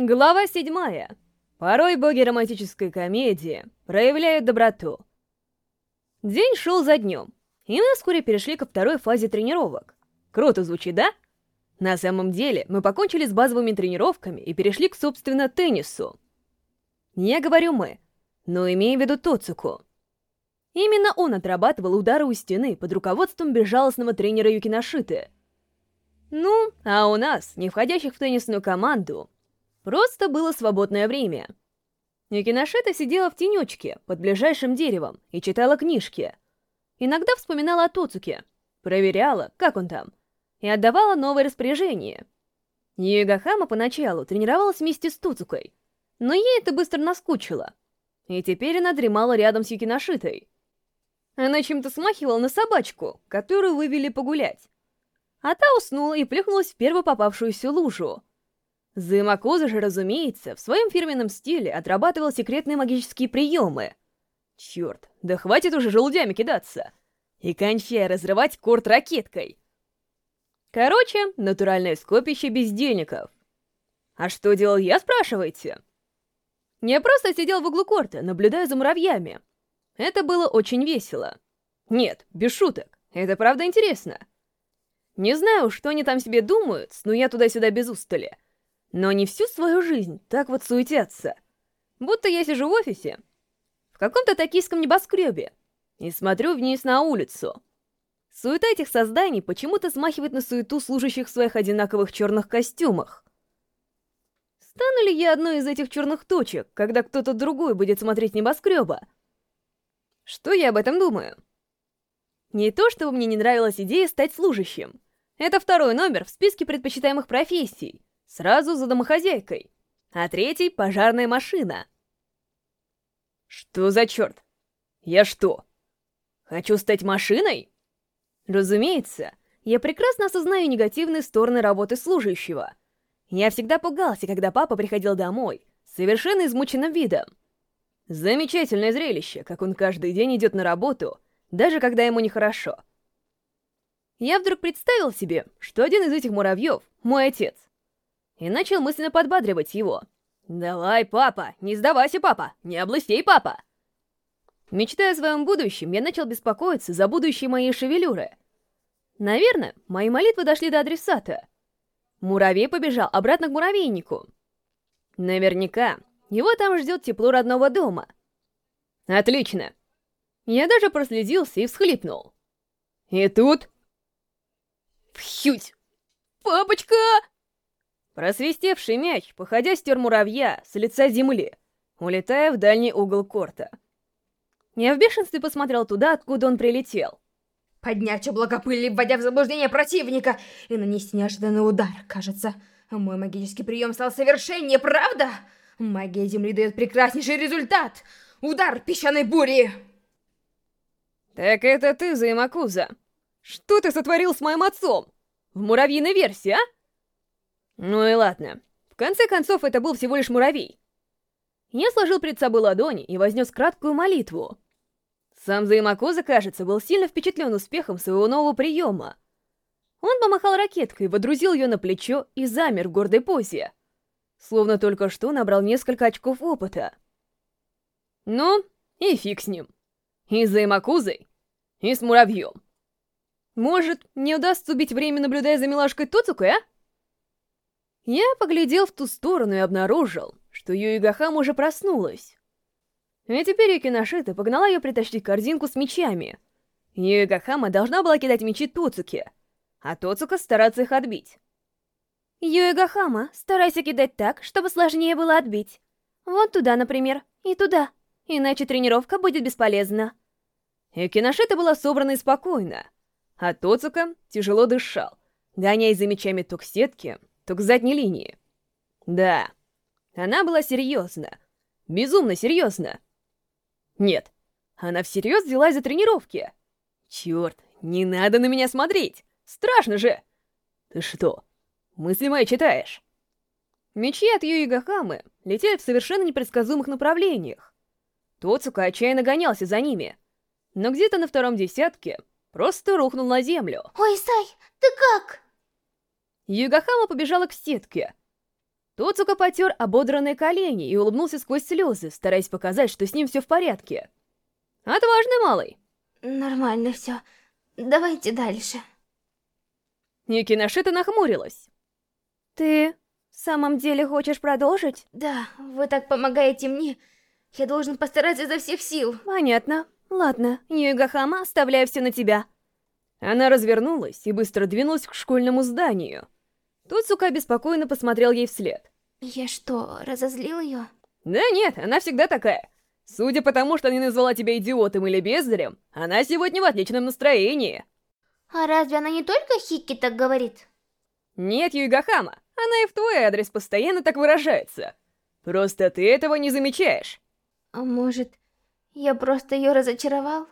Глава седьмая. Порой боги романтической комедии проявляют доброту. День шел за днем, и мы вскоре перешли ко второй фазе тренировок. Круто звучит, да? На самом деле, мы покончили с базовыми тренировками и перешли к, собственно, теннису. Я говорю «мы», но имею в виду Тоцуку. Именно он отрабатывал удары у стены под руководством безжалостного тренера Юкиношиты. Ну, а у нас, не входящих в теннисную команду, Просто было свободное время. Юкиношита сидела в тенечке под ближайшим деревом и читала книжки. Иногда вспоминала о Тоцуке, проверяла, как он там, и отдавала новые распоряжения. Юигахама поначалу тренировалась вместе с Тоцукой, но ей это быстро наскучило. И теперь она дремала рядом с Юкиношитой. Она чем-то смахивала на собачку, которую вывели погулять. А та уснула и плюхнулась в первую попавшуюся лужу. Зымакоза же, разумеется, в своем фирменном стиле отрабатывал секретные магические приемы. Черт, да хватит уже желудями кидаться. И кончай разрывать корт ракеткой. Короче, натуральное скопище бездельников. А что делал я, спрашиваете? Я просто сидел в углу корта, наблюдая за муравьями. Это было очень весело. Нет, без шуток, это правда интересно. Не знаю, что они там себе думают, но я туда-сюда без устали — но не всю свою жизнь так вот суетятся. Будто я сижу в офисе, в каком-то токийском небоскребе, и смотрю вниз на улицу. Суета этих созданий почему-то смахивает на суету служащих в своих одинаковых черных костюмах. Стану ли я одной из этих черных точек, когда кто-то другой будет смотреть небоскреба? Что я об этом думаю? Не то, чтобы мне не нравилась идея стать служащим. Это второй номер в списке предпочитаемых профессий сразу за домохозяйкой, а третий — пожарная машина. Что за черт? Я что, хочу стать машиной? Разумеется, я прекрасно осознаю негативные стороны работы служащего. Я всегда пугался, когда папа приходил домой, совершенно измученным видом. Замечательное зрелище, как он каждый день идет на работу, даже когда ему нехорошо. Я вдруг представил себе, что один из этих муравьев — мой отец и начал мысленно подбадривать его. «Давай, папа! Не сдавайся, папа! Не облыстей, папа!» Мечтая о своем будущем, я начал беспокоиться за будущее моей шевелюры. Наверное, мои молитвы дошли до адресата. Муравей побежал обратно к муравейнику. Наверняка, его там ждет тепло родного дома. Отлично. Я даже проследился и всхлипнул. И тут... Пхють! Папочка! Просвистевший мяч, походя стер муравья с лица земли, улетая в дальний угол корта. Я в бешенстве посмотрел туда, откуда он прилетел. Поднять облако пыли, вводя в заблуждение противника, и нанести неожиданный удар, кажется. Мой магический прием стал совершеннее, правда? Магия Земли дает прекраснейший результат! Удар песчаной бури! Так это ты, Займакуза. Что ты сотворил с моим отцом? В муравьиной версии, а? Ну и ладно. В конце концов, это был всего лишь муравей. Я сложил перед собой ладони и вознес краткую молитву. Сам Займакоза, кажется, был сильно впечатлен успехом своего нового приема. Он помахал ракеткой, водрузил ее на плечо и замер в гордой позе. Словно только что набрал несколько очков опыта. Ну, и фиг с ним. И с Займакузой, и с муравьем. Может, не удастся убить время, наблюдая за милашкой Тоцукой, а? Я поглядел в ту сторону и обнаружил, что Юигахам уже проснулась. И теперь Юкиношита погнала ее притащить корзинку с мечами. Юигахама должна была кидать мечи Тоцуке, а Тоцука стараться их отбить. Юигахама, старайся кидать так, чтобы сложнее было отбить. Вот туда, например, и туда, иначе тренировка будет бесполезна. Юкиношита была собрана и спокойна, а Тоцука тяжело дышал, гоняя за мечами то к сетке, то к задней линии. Да, она была серьезна. Безумно серьезна. Нет, она всерьез взялась за тренировки. Черт, не надо на меня смотреть! Страшно же! Ты что, мысли мои читаешь? Мечи от Юи Гахамы летели в совершенно непредсказуемых направлениях. Тоцука отчаянно гонялся за ними, но где-то на втором десятке просто рухнул на землю. «Ой, Сай, ты как?» Югахама побежала к сетке. Тоцука потер ободранные колени и улыбнулся сквозь слезы, стараясь показать, что с ним все в порядке. «Отважный малый!» Нормально все. Давайте дальше. Юкиношита нахмурилась. Ты в самом деле хочешь продолжить? Да, вы так помогаете мне. Я должен постараться изо всех сил. Понятно. Ладно, Юигахама, оставляю все на тебя. Она развернулась и быстро двинулась к школьному зданию. Туцука беспокойно посмотрел ей вслед. Я что, разозлил ее? Да нет, она всегда такая. Судя по тому, что она назвала тебя идиотом или бездарем, она сегодня в отличном настроении. А разве она не только Хикки так говорит? Нет, Юигахама, она и в твой адрес постоянно так выражается. Просто ты этого не замечаешь. А может, я просто ее разочаровал?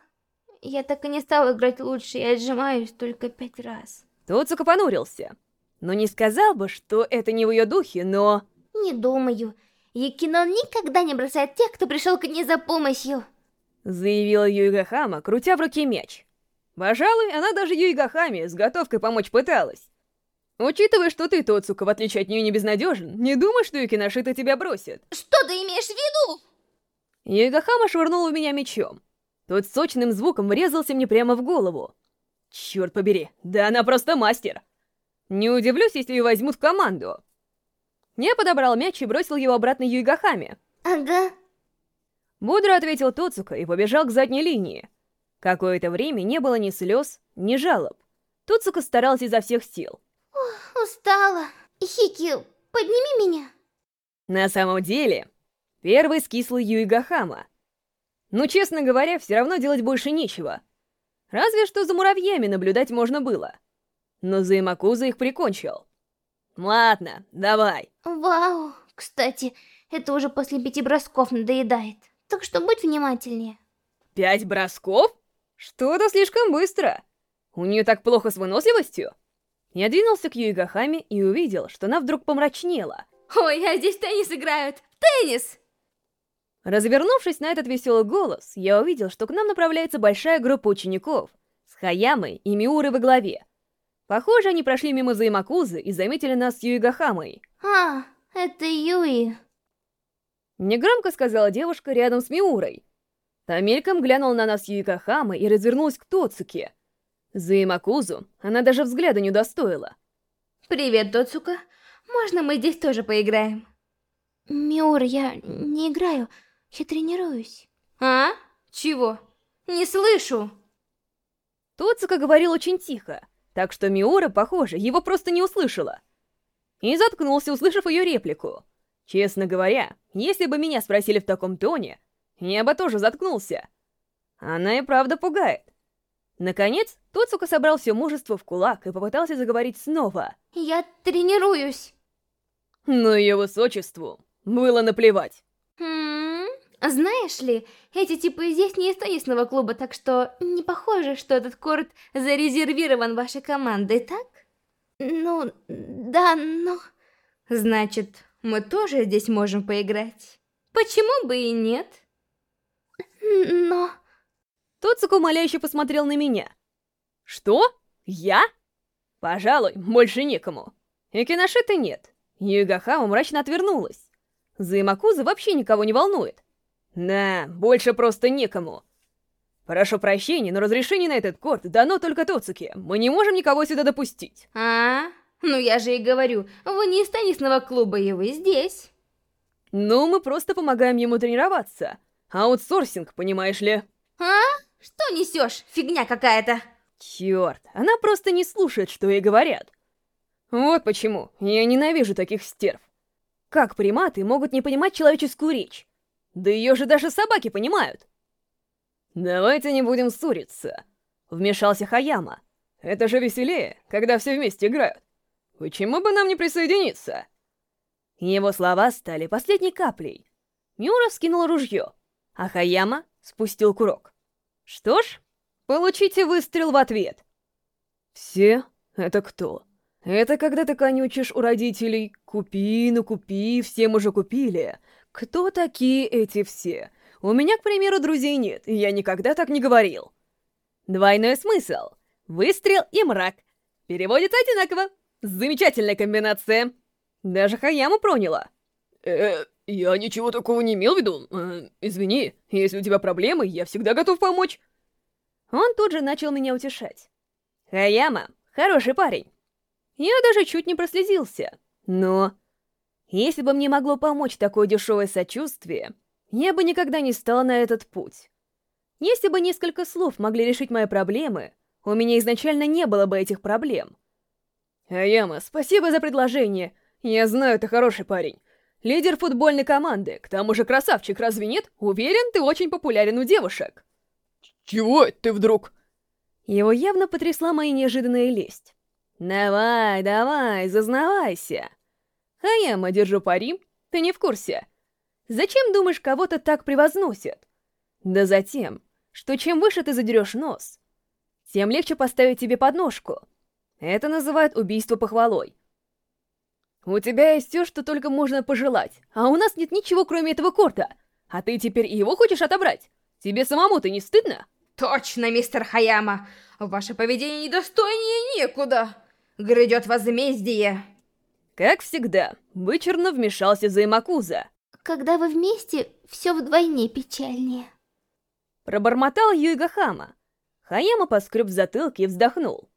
Я так и не стал играть лучше и отжимаюсь только пять раз. Туцука понурился. Но не сказал бы, что это не в ее духе, но... Не думаю. Якино никогда не бросает тех, кто пришел к ней за помощью. Заявила Юигахама, крутя в руке мяч. Пожалуй, она даже Юигахаме с готовкой помочь пыталась. Учитывая, что ты, Тоцука, в отличие от нее не безнадежен, не думай, что Юкиношита тебя бросит. Что ты имеешь в виду? Юигахама швырнул в меня мечом. Тот сочным звуком врезался мне прямо в голову. Черт побери, да она просто мастер. Не удивлюсь, если ее возьмут в команду. Я подобрал мяч и бросил его обратно Юигахаме. Ага. Бодро ответил Тоцука и побежал к задней линии. Какое-то время не было ни слез, ни жалоб. Тоцука старался изо всех сил. Устала. Хики, подними меня. На самом деле, первый скислый Юигахама. Но, честно говоря, все равно делать больше нечего. Разве что за муравьями наблюдать можно было. Но Займакуза их прикончил. Ладно, давай. Вау. Кстати, это уже после пяти бросков надоедает. Так что будь внимательнее. Пять бросков? Что-то слишком быстро. У нее так плохо с выносливостью? Я двинулся к Юигахаме и увидел, что она вдруг помрачнела. Ой, а здесь теннис играют. Теннис! Развернувшись на этот веселый голос, я увидел, что к нам направляется большая группа учеников с Хаямой и Миурой во главе. Похоже, они прошли мимо Займакузы и заметили нас с Юигахамой. А, это Юи. Негромко сказала девушка рядом с Миурой. Та мельком глянула на нас с Юигахамой и развернулась к Тоцуке. Займакузу она даже взгляда не удостоила. Привет, Тоцука. Можно мы здесь тоже поиграем? Миура, я не играю, я тренируюсь. А? Чего? Не слышу. Тоцука говорил очень тихо, так что Миура, похоже, его просто не услышала. И заткнулся, услышав ее реплику. Честно говоря, если бы меня спросили в таком тоне, я бы тоже заткнулся. Она и правда пугает. Наконец, Тоцука собрал все мужество в кулак и попытался заговорить снова. Я тренируюсь. Но ее высочеству было наплевать. Хм, знаешь ли, эти типы здесь не из теннисного клуба, так что не похоже, что этот корт зарезервирован вашей командой, так? Ну, да, но... Значит, мы тоже здесь можем поиграть. Почему бы и нет? Но... Тоцука умоляюще посмотрел на меня. Что? Я? Пожалуй, больше некому. И Киношиты нет. Югахама мрачно отвернулась. Займакуза вообще никого не волнует. Да, больше просто некому. Прошу прощения, но разрешение на этот корт дано только Тоцуке. Мы не можем никого сюда допустить. А? Ну я же и говорю, вы не из теннисного клуба, и вы здесь. Ну, мы просто помогаем ему тренироваться. Аутсорсинг, понимаешь ли? А? Что несешь? Фигня какая-то. Черт, она просто не слушает, что ей говорят. Вот почему я ненавижу таких стерв. Как приматы могут не понимать человеческую речь? Да ее же даже собаки понимают. Давайте не будем ссориться, вмешался Хаяма. Это же веселее, когда все вместе играют. Почему бы нам не присоединиться? Его слова стали последней каплей. Мюра скинул ружье, а Хаяма спустил курок. Что ж, получите выстрел в ответ. Все? Это кто? Это когда ты конючишь у родителей «Купи, ну купи, всем уже купили». Кто такие эти все? У меня, к примеру, друзей нет, и я никогда так не говорил. Двойной смысл. Выстрел и мрак. Переводится одинаково. Замечательная комбинация. Даже Хаяма проняла. Э, я ничего такого не имел в виду. Э, извини, если у тебя проблемы, я всегда готов помочь. Он тут же начал меня утешать. Хаяма, хороший парень. Я даже чуть не прослезился. Но... Если бы мне могло помочь такое дешевое сочувствие, я бы никогда не стал на этот путь. Если бы несколько слов могли решить мои проблемы, у меня изначально не было бы этих проблем. Аяма, спасибо за предложение. Я знаю, ты хороший парень. Лидер футбольной команды, к тому же красавчик, разве нет? Уверен, ты очень популярен у девушек. Чего ты вдруг? Его явно потрясла моя неожиданная лесть. Давай, давай, зазнавайся. Аяма, держу пари, ты не в курсе. Зачем, думаешь, кого-то так превозносят? Да затем, что чем выше ты задерешь нос, тем легче поставить тебе подножку. Это называют убийство похвалой. У тебя есть все, что только можно пожелать, а у нас нет ничего, кроме этого корта. А ты теперь и его хочешь отобрать? Тебе самому-то не стыдно? Точно, мистер Хаяма. Ваше поведение недостойнее некуда. Грядет возмездие. Как всегда, вычурно вмешался Займакуза. Когда вы вместе, все вдвойне печальнее. Пробормотал Юига Хама. Хаяма поскреб в затылке и вздохнул.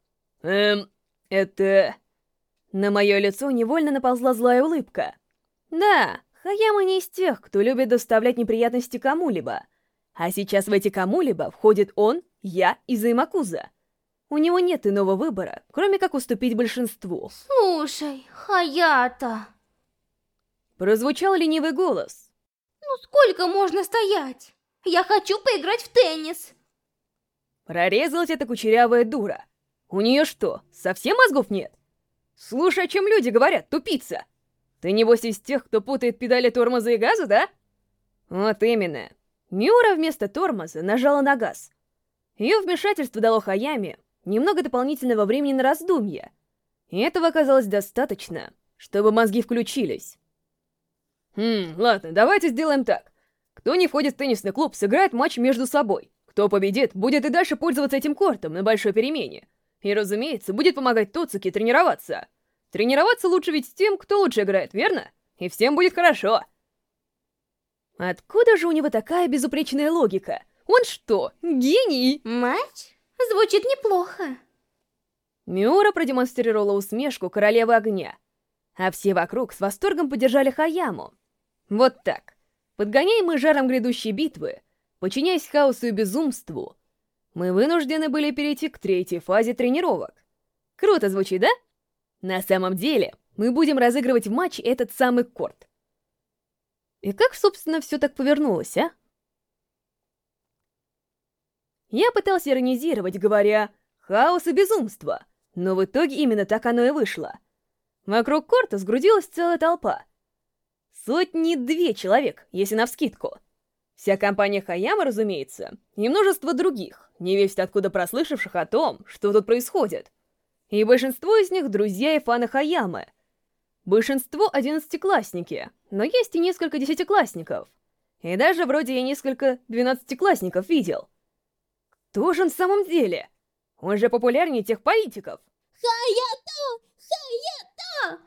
Эм, это... На мое лицо невольно наползла злая улыбка. Да, Хаяма не из тех, кто любит доставлять неприятности кому-либо. А сейчас в эти кому-либо входит он, я и Займакуза. У него нет иного выбора, кроме как уступить большинству. Слушай, Хаята... Прозвучал ленивый голос. Ну сколько можно стоять? Я хочу поиграть в теннис. Прорезалась эта кучерявая дура. У нее что, совсем мозгов нет? Слушай, о чем люди говорят, тупица. Ты небось из тех, кто путает педали тормоза и газа, да? Вот именно. Миура вместо тормоза нажала на газ. Ее вмешательство дало Хаяме немного дополнительного времени на раздумье. И этого оказалось достаточно, чтобы мозги включились. Хм, ладно, давайте сделаем так. Кто не входит в теннисный клуб, сыграет матч между собой. Кто победит, будет и дальше пользоваться этим кортом на большой перемене. И, разумеется, будет помогать Тоцуки тренироваться. Тренироваться лучше ведь с тем, кто лучше играет, верно? И всем будет хорошо. Откуда же у него такая безупречная логика? Он что, гений? Матч? Звучит неплохо. Миура продемонстрировала усмешку королевы огня, а все вокруг с восторгом поддержали Хаяму. Вот так. Подгоняемые жаром грядущей битвы, подчиняясь хаосу и безумству, мы вынуждены были перейти к третьей фазе тренировок. Круто звучит, да? На самом деле, мы будем разыгрывать в матче этот самый корт. И как, собственно, все так повернулось, а? Я пытался иронизировать, говоря «хаос и безумство», но в итоге именно так оно и вышло. Вокруг корта сгрудилась целая толпа. Сотни-две человек, если навскидку. Вся компания Хаяма, разумеется, и множество других, невесть откуда прослышавших о том, что тут происходит. И большинство из них друзья и фаны Хаямы. Большинство одиннадцатиклассники, но есть и несколько десятиклассников. И даже вроде я несколько двенадцатиклассников видел. Кто же он в самом деле? Он же популярнее тех политиков. Хаято! Хаято!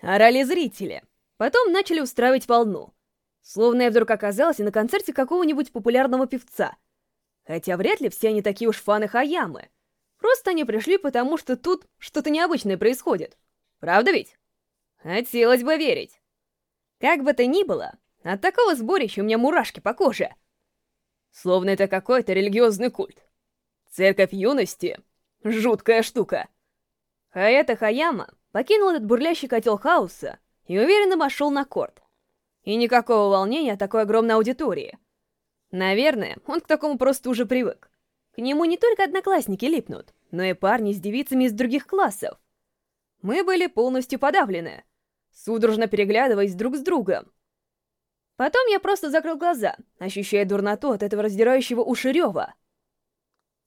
Орали зрители. Потом начали устраивать волну. Словно я вдруг оказалась на концерте какого-нибудь популярного певца. Хотя вряд ли все они такие уж фаны Хаямы. Просто они пришли потому, что тут что-то необычное происходит. Правда ведь? Хотелось бы верить. Как бы то ни было, от такого сборища у меня мурашки по коже. Словно это какой-то религиозный культ. Церковь юности — жуткая штука. Хаята Хаяма покинул этот бурлящий котел хаоса и уверенно пошел на корт. И никакого волнения от такой огромной аудитории. Наверное, он к такому просто уже привык. К нему не только одноклассники липнут, но и парни с девицами из других классов. Мы были полностью подавлены, судорожно переглядываясь друг с другом. Потом я просто закрыл глаза, ощущая дурноту от этого раздирающего уши рева.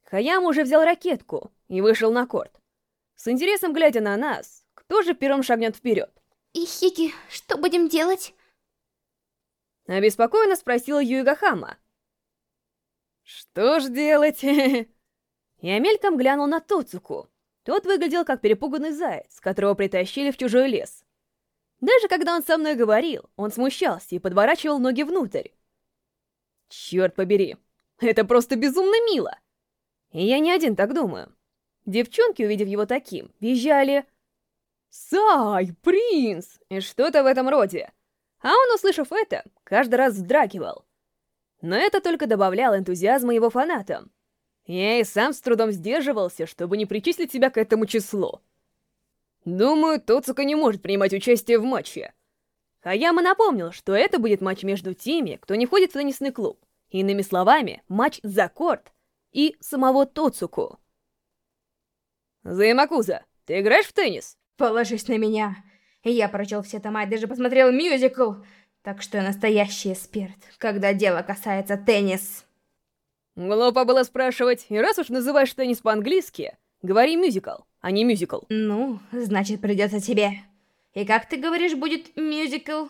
Хаям уже взял ракетку и вышел на корт. С интересом глядя на нас, кто же первым шагнет вперед? Ихики, что будем делать? Обеспокоенно спросила Юигахама. Что ж делать? Я мельком глянул на Тоцуку. Тот выглядел как перепуганный заяц, которого притащили в чужой лес. Даже когда он со мной говорил, он смущался и подворачивал ноги внутрь. Черт побери, это просто безумно мило. И я не один так думаю. Девчонки, увидев его таким, визжали «Сай, принц!» и что-то в этом роде. А он, услышав это, каждый раз вздрагивал. Но это только добавляло энтузиазма его фанатам. Я и сам с трудом сдерживался, чтобы не причислить себя к этому числу. Думаю, Тоцука не может принимать участие в матче. Хаяма напомнил, что это будет матч между теми, кто не входит в теннисный клуб. Иными словами, матч за корт и самого Тоцуку. Заимакуза, ты играешь в теннис? Положись на меня. Я прочел все тома и даже посмотрел мюзикл. Так что я настоящий эксперт, когда дело касается теннис. Глупо было спрашивать, и раз уж называешь теннис по-английски, говори мюзикл, а не мюзикл. Ну, значит придется тебе. И как ты говоришь, будет мюзикл?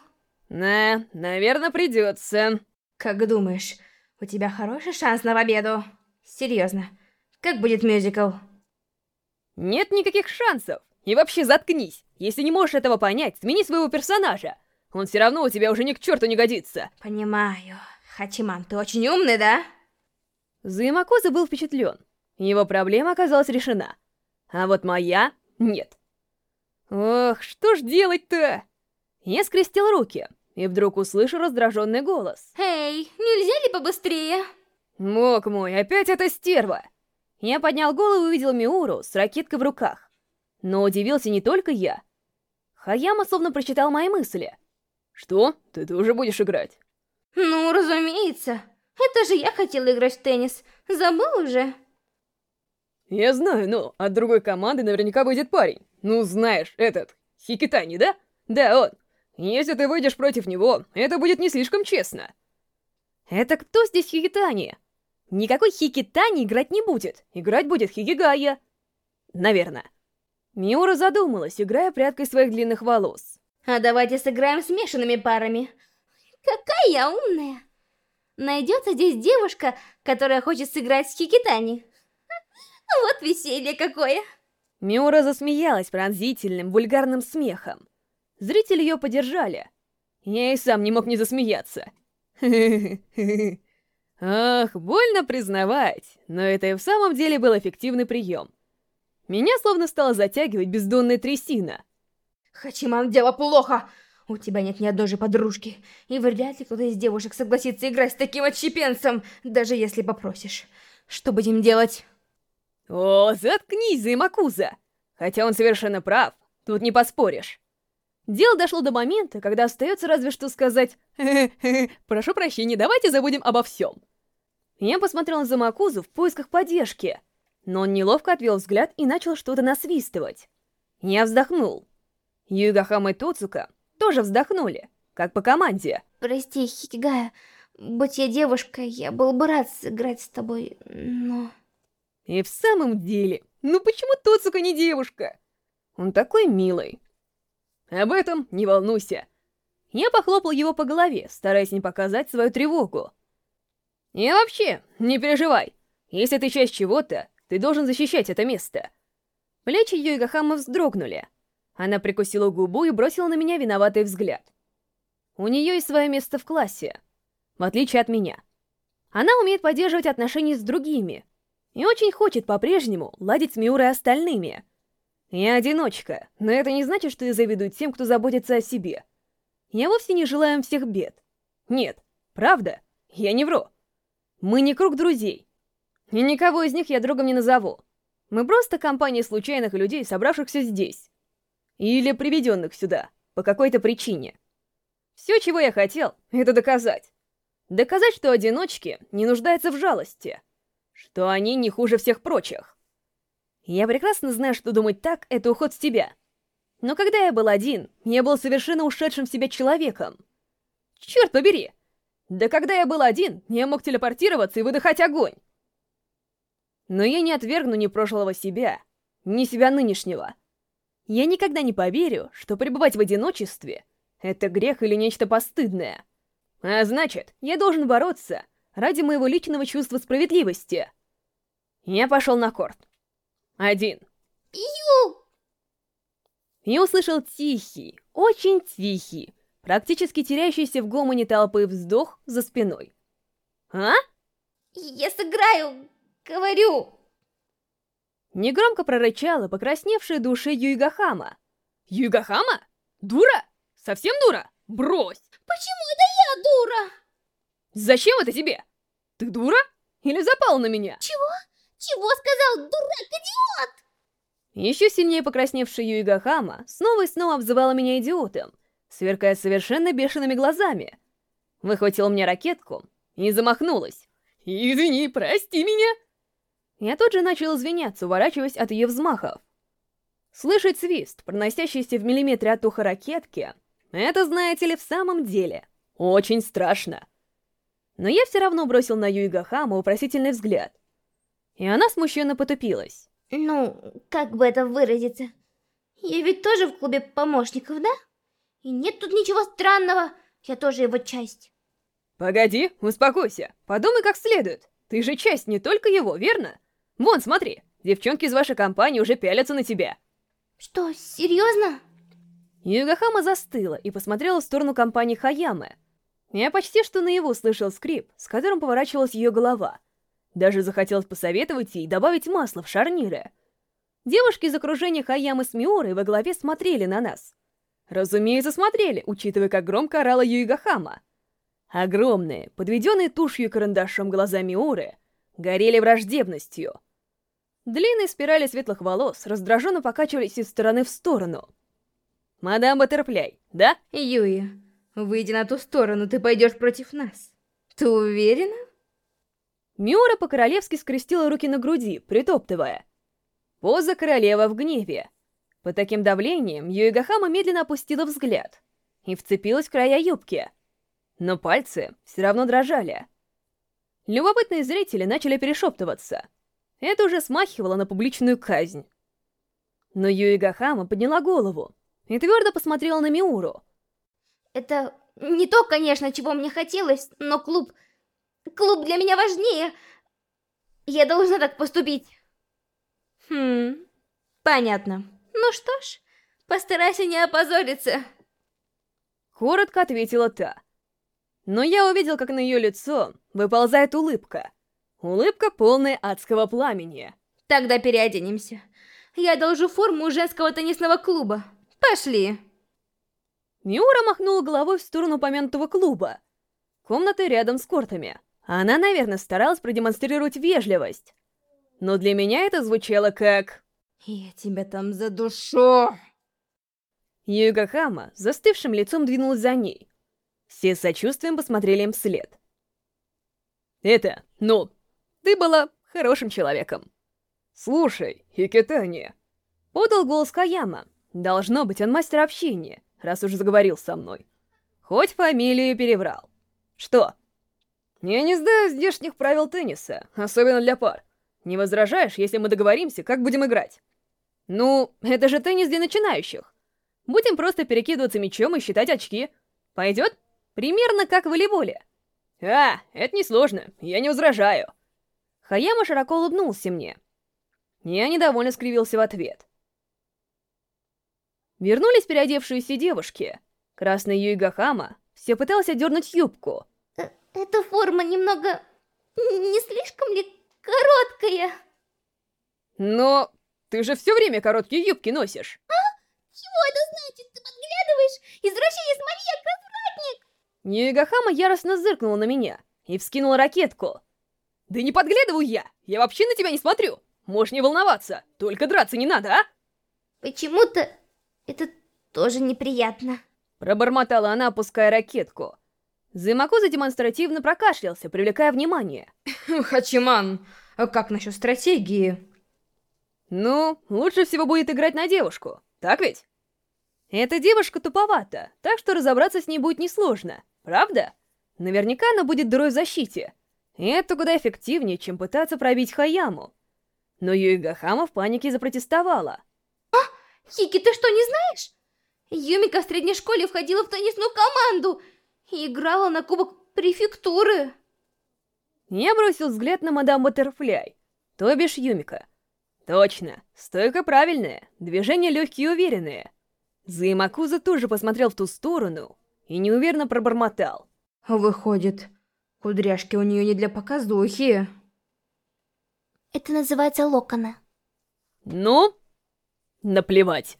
Да, наверное, придется. Как думаешь, у тебя хороший шанс на победу? Серьезно, как будет мюзикл? Нет никаких шансов. И вообще заткнись. Если не можешь этого понять, смени своего персонажа. Он все равно у тебя уже ни к черту не годится. Понимаю. Хачиман, ты очень умный, да? Заимакоза был впечатлен. Его проблема оказалась решена. А вот моя — нет. Ох, что ж делать-то? Я скрестил руки, и вдруг услышу раздраженный голос. «Эй, нельзя ли побыстрее?» Мог мой, опять эта стерва! Я поднял голову и увидел Миуру с ракеткой в руках. Но удивился не только я. Хаяма словно прочитал мои мысли. «Что? Ты тоже будешь играть?» «Ну, разумеется. Это же я хотела играть в теннис. Забыл уже?» «Я знаю, но от другой команды наверняка выйдет парень. Ну, знаешь, этот, Хикитани, да? Да, он. Если ты выйдешь против него, это будет не слишком честно». «Это кто здесь Хикитани?» Никакой Хикитани играть не будет. Играть будет Хигигая. Наверное. Миура задумалась, играя прядкой своих длинных волос. А давайте сыграем смешанными парами. Какая я умная. Найдется здесь девушка, которая хочет сыграть с Хикитани. Вот веселье какое. Миура засмеялась пронзительным, вульгарным смехом. Зрители ее поддержали. Я и сам не мог не засмеяться. Ах, больно признавать, но это и в самом деле был эффективный прием. Меня словно стало затягивать бездонная трясина. Хачиман, дело плохо! У тебя нет ни одной же подружки, и вряд ли кто-то из девушек согласится играть с таким отщепенцем, даже если попросишь. Что будем делать? О, заткнись, Займакуза! Хотя он совершенно прав, тут не поспоришь. Дело дошло до момента, когда остается разве что сказать прошу прощения, давайте забудем обо всем». Я посмотрел на Замакузу в поисках поддержки, но он неловко отвел взгляд и начал что-то насвистывать. Я вздохнул. Югахама и Тоцука тоже вздохнули, как по команде. «Прости, Хикигая, будь я девушкой, я был бы рад сыграть с тобой, но...» И в самом деле, ну почему Тоцука не девушка? Он такой милый. Об этом не волнуйся. Я похлопал его по голове, стараясь не показать свою тревогу. И вообще, не переживай. Если ты часть чего-то, ты должен защищать это место. Плечи Юйгахама вздрогнули. Она прикусила губу и бросила на меня виноватый взгляд. У нее есть свое место в классе, в отличие от меня. Она умеет поддерживать отношения с другими и очень хочет по-прежнему ладить с Миурой остальными — я одиночка, но это не значит, что я завидую тем, кто заботится о себе. Я вовсе не желаю им всех бед. Нет, правда, я не вру. Мы не круг друзей. И никого из них я другом не назову. Мы просто компания случайных людей, собравшихся здесь. Или приведенных сюда, по какой-то причине. Все, чего я хотел, это доказать. Доказать, что одиночки не нуждаются в жалости. Что они не хуже всех прочих. Я прекрасно знаю, что думать так — это уход с тебя. Но когда я был один, я был совершенно ушедшим в себя человеком. Черт побери! Да когда я был один, я мог телепортироваться и выдыхать огонь. Но я не отвергну ни прошлого себя, ни себя нынешнего. Я никогда не поверю, что пребывать в одиночестве — это грех или нечто постыдное. А значит, я должен бороться ради моего личного чувства справедливости. Я пошел на корт. Один. Ю! и услышал тихий, очень тихий, практически теряющийся в гомоне толпы вздох за спиной. «А?» Я сыграю, говорю. Негромко прорычала покрасневшая душа Юйгахама. «Юйгахама? Дура? Совсем дура? Брось!» Почему это я дура? «Зачем это тебе? Ты дура? Или запал на меня?» Чего? Чего сказал дурак-идиот? Еще сильнее покрасневшая Юйгахама снова и снова обзывала меня идиотом, сверкая совершенно бешеными глазами. Выхватила мне ракетку и замахнулась. «Извини, прости меня!» Я тут же начал извиняться, уворачиваясь от ее взмахов. Слышать свист, проносящийся в миллиметре от уха ракетки, это, знаете ли, в самом деле очень страшно. Но я все равно бросил на Юига Хама вопросительный взгляд. И она смущенно потупилась. Ну, как бы это выразиться? Я ведь тоже в клубе помощников, да? И нет тут ничего странного, я тоже его часть. Погоди, успокойся, подумай как следует. Ты же часть не только его, верно? Вон, смотри, девчонки из вашей компании уже пялятся на тебя. Что, серьезно? Югахама застыла и посмотрела в сторону компании Хаямы. Я почти что наяву слышал скрип, с которым поворачивалась ее голова. Даже захотелось посоветовать ей добавить масло в шарниры. Девушки из окружения Хаямы с Миурой во главе смотрели на нас. Разумеется, смотрели, учитывая, как громко орала Юигахама. Огромные, подведенные тушью и карандашом глаза Миуры, горели враждебностью. Длинные спирали светлых волос раздраженно покачивались из стороны в сторону. «Мадам Баттерфляй, да?» Юи, выйди на ту сторону, ты пойдешь против нас. Ты уверена? Миура по-королевски скрестила руки на груди, притоптывая. Поза королева в гневе. Под таким давлением Юигахама медленно опустила взгляд и вцепилась в края юбки. Но пальцы все равно дрожали. Любопытные зрители начали перешептываться. Это уже смахивало на публичную казнь. Но Юигахама подняла голову и твердо посмотрела на Миуру. Это не то, конечно, чего мне хотелось, но клуб... Клуб для меня важнее. Я должна так поступить. Хм, понятно. Ну что ж, постарайся не опозориться. Коротко ответила та. Но я увидел, как на ее лицо выползает улыбка. Улыбка, полная адского пламени. Тогда переоденемся. Я одолжу форму женского теннисного клуба. Пошли. Миура махнула головой в сторону упомянутого клуба. Комната рядом с кортами. Она, наверное, старалась продемонстрировать вежливость. Но для меня это звучало как... Я тебя там задушу. Юга Хама застывшим лицом двинулась за ней. Все с сочувствием посмотрели им вслед. «Это, ну, ты была хорошим человеком». «Слушай, Хикитани», — подал голос Каяма. Должно быть, он мастер общения, раз уж заговорил со мной. Хоть фамилию переврал. Что? Я не знаю здешних правил тенниса, особенно для пар. Не возражаешь, если мы договоримся, как будем играть? Ну, это же теннис для начинающих. Будем просто перекидываться мячом и считать очки. Пойдет? Примерно как в волейболе. А, это несложно, я не возражаю. Хаяма широко улыбнулся мне. Я недовольно скривился в ответ. Вернулись переодевшиеся девушки. Красная Юйгахама все пыталась отдернуть юбку. Э, эта форма немного... не слишком ли короткая? Но ты же все время короткие юбки носишь. А? Чего это значит? Ты подглядываешь? Извращенец маньяк, развратник! Юйгахама яростно зыркнула на меня и вскинула ракетку. Да не подглядываю я! Я вообще на тебя не смотрю! Можешь не волноваться, только драться не надо, а? Почему-то это тоже неприятно. Пробормотала она, опуская ракетку. Займакуза демонстративно прокашлялся, привлекая внимание. Хачиман, а как насчет стратегии? Ну, лучше всего будет играть на девушку, так ведь? Эта девушка туповата, так что разобраться с ней будет несложно, правда? Наверняка она будет дурой в защите. И это куда эффективнее, чем пытаться пробить Хаяму. Но Юигахама в панике запротестовала. Хики, ты что, не знаешь? Юмика в средней школе входила в теннисную команду и играла на кубок префектуры. Я бросил взгляд на мадам Баттерфляй, то бишь Юмика. Точно, стойка правильная, движения легкие и уверенные. Заимакуза тоже посмотрел в ту сторону и неуверенно пробормотал. Выходит, кудряшки у нее не для показухи. Это называется локона. Ну, наплевать.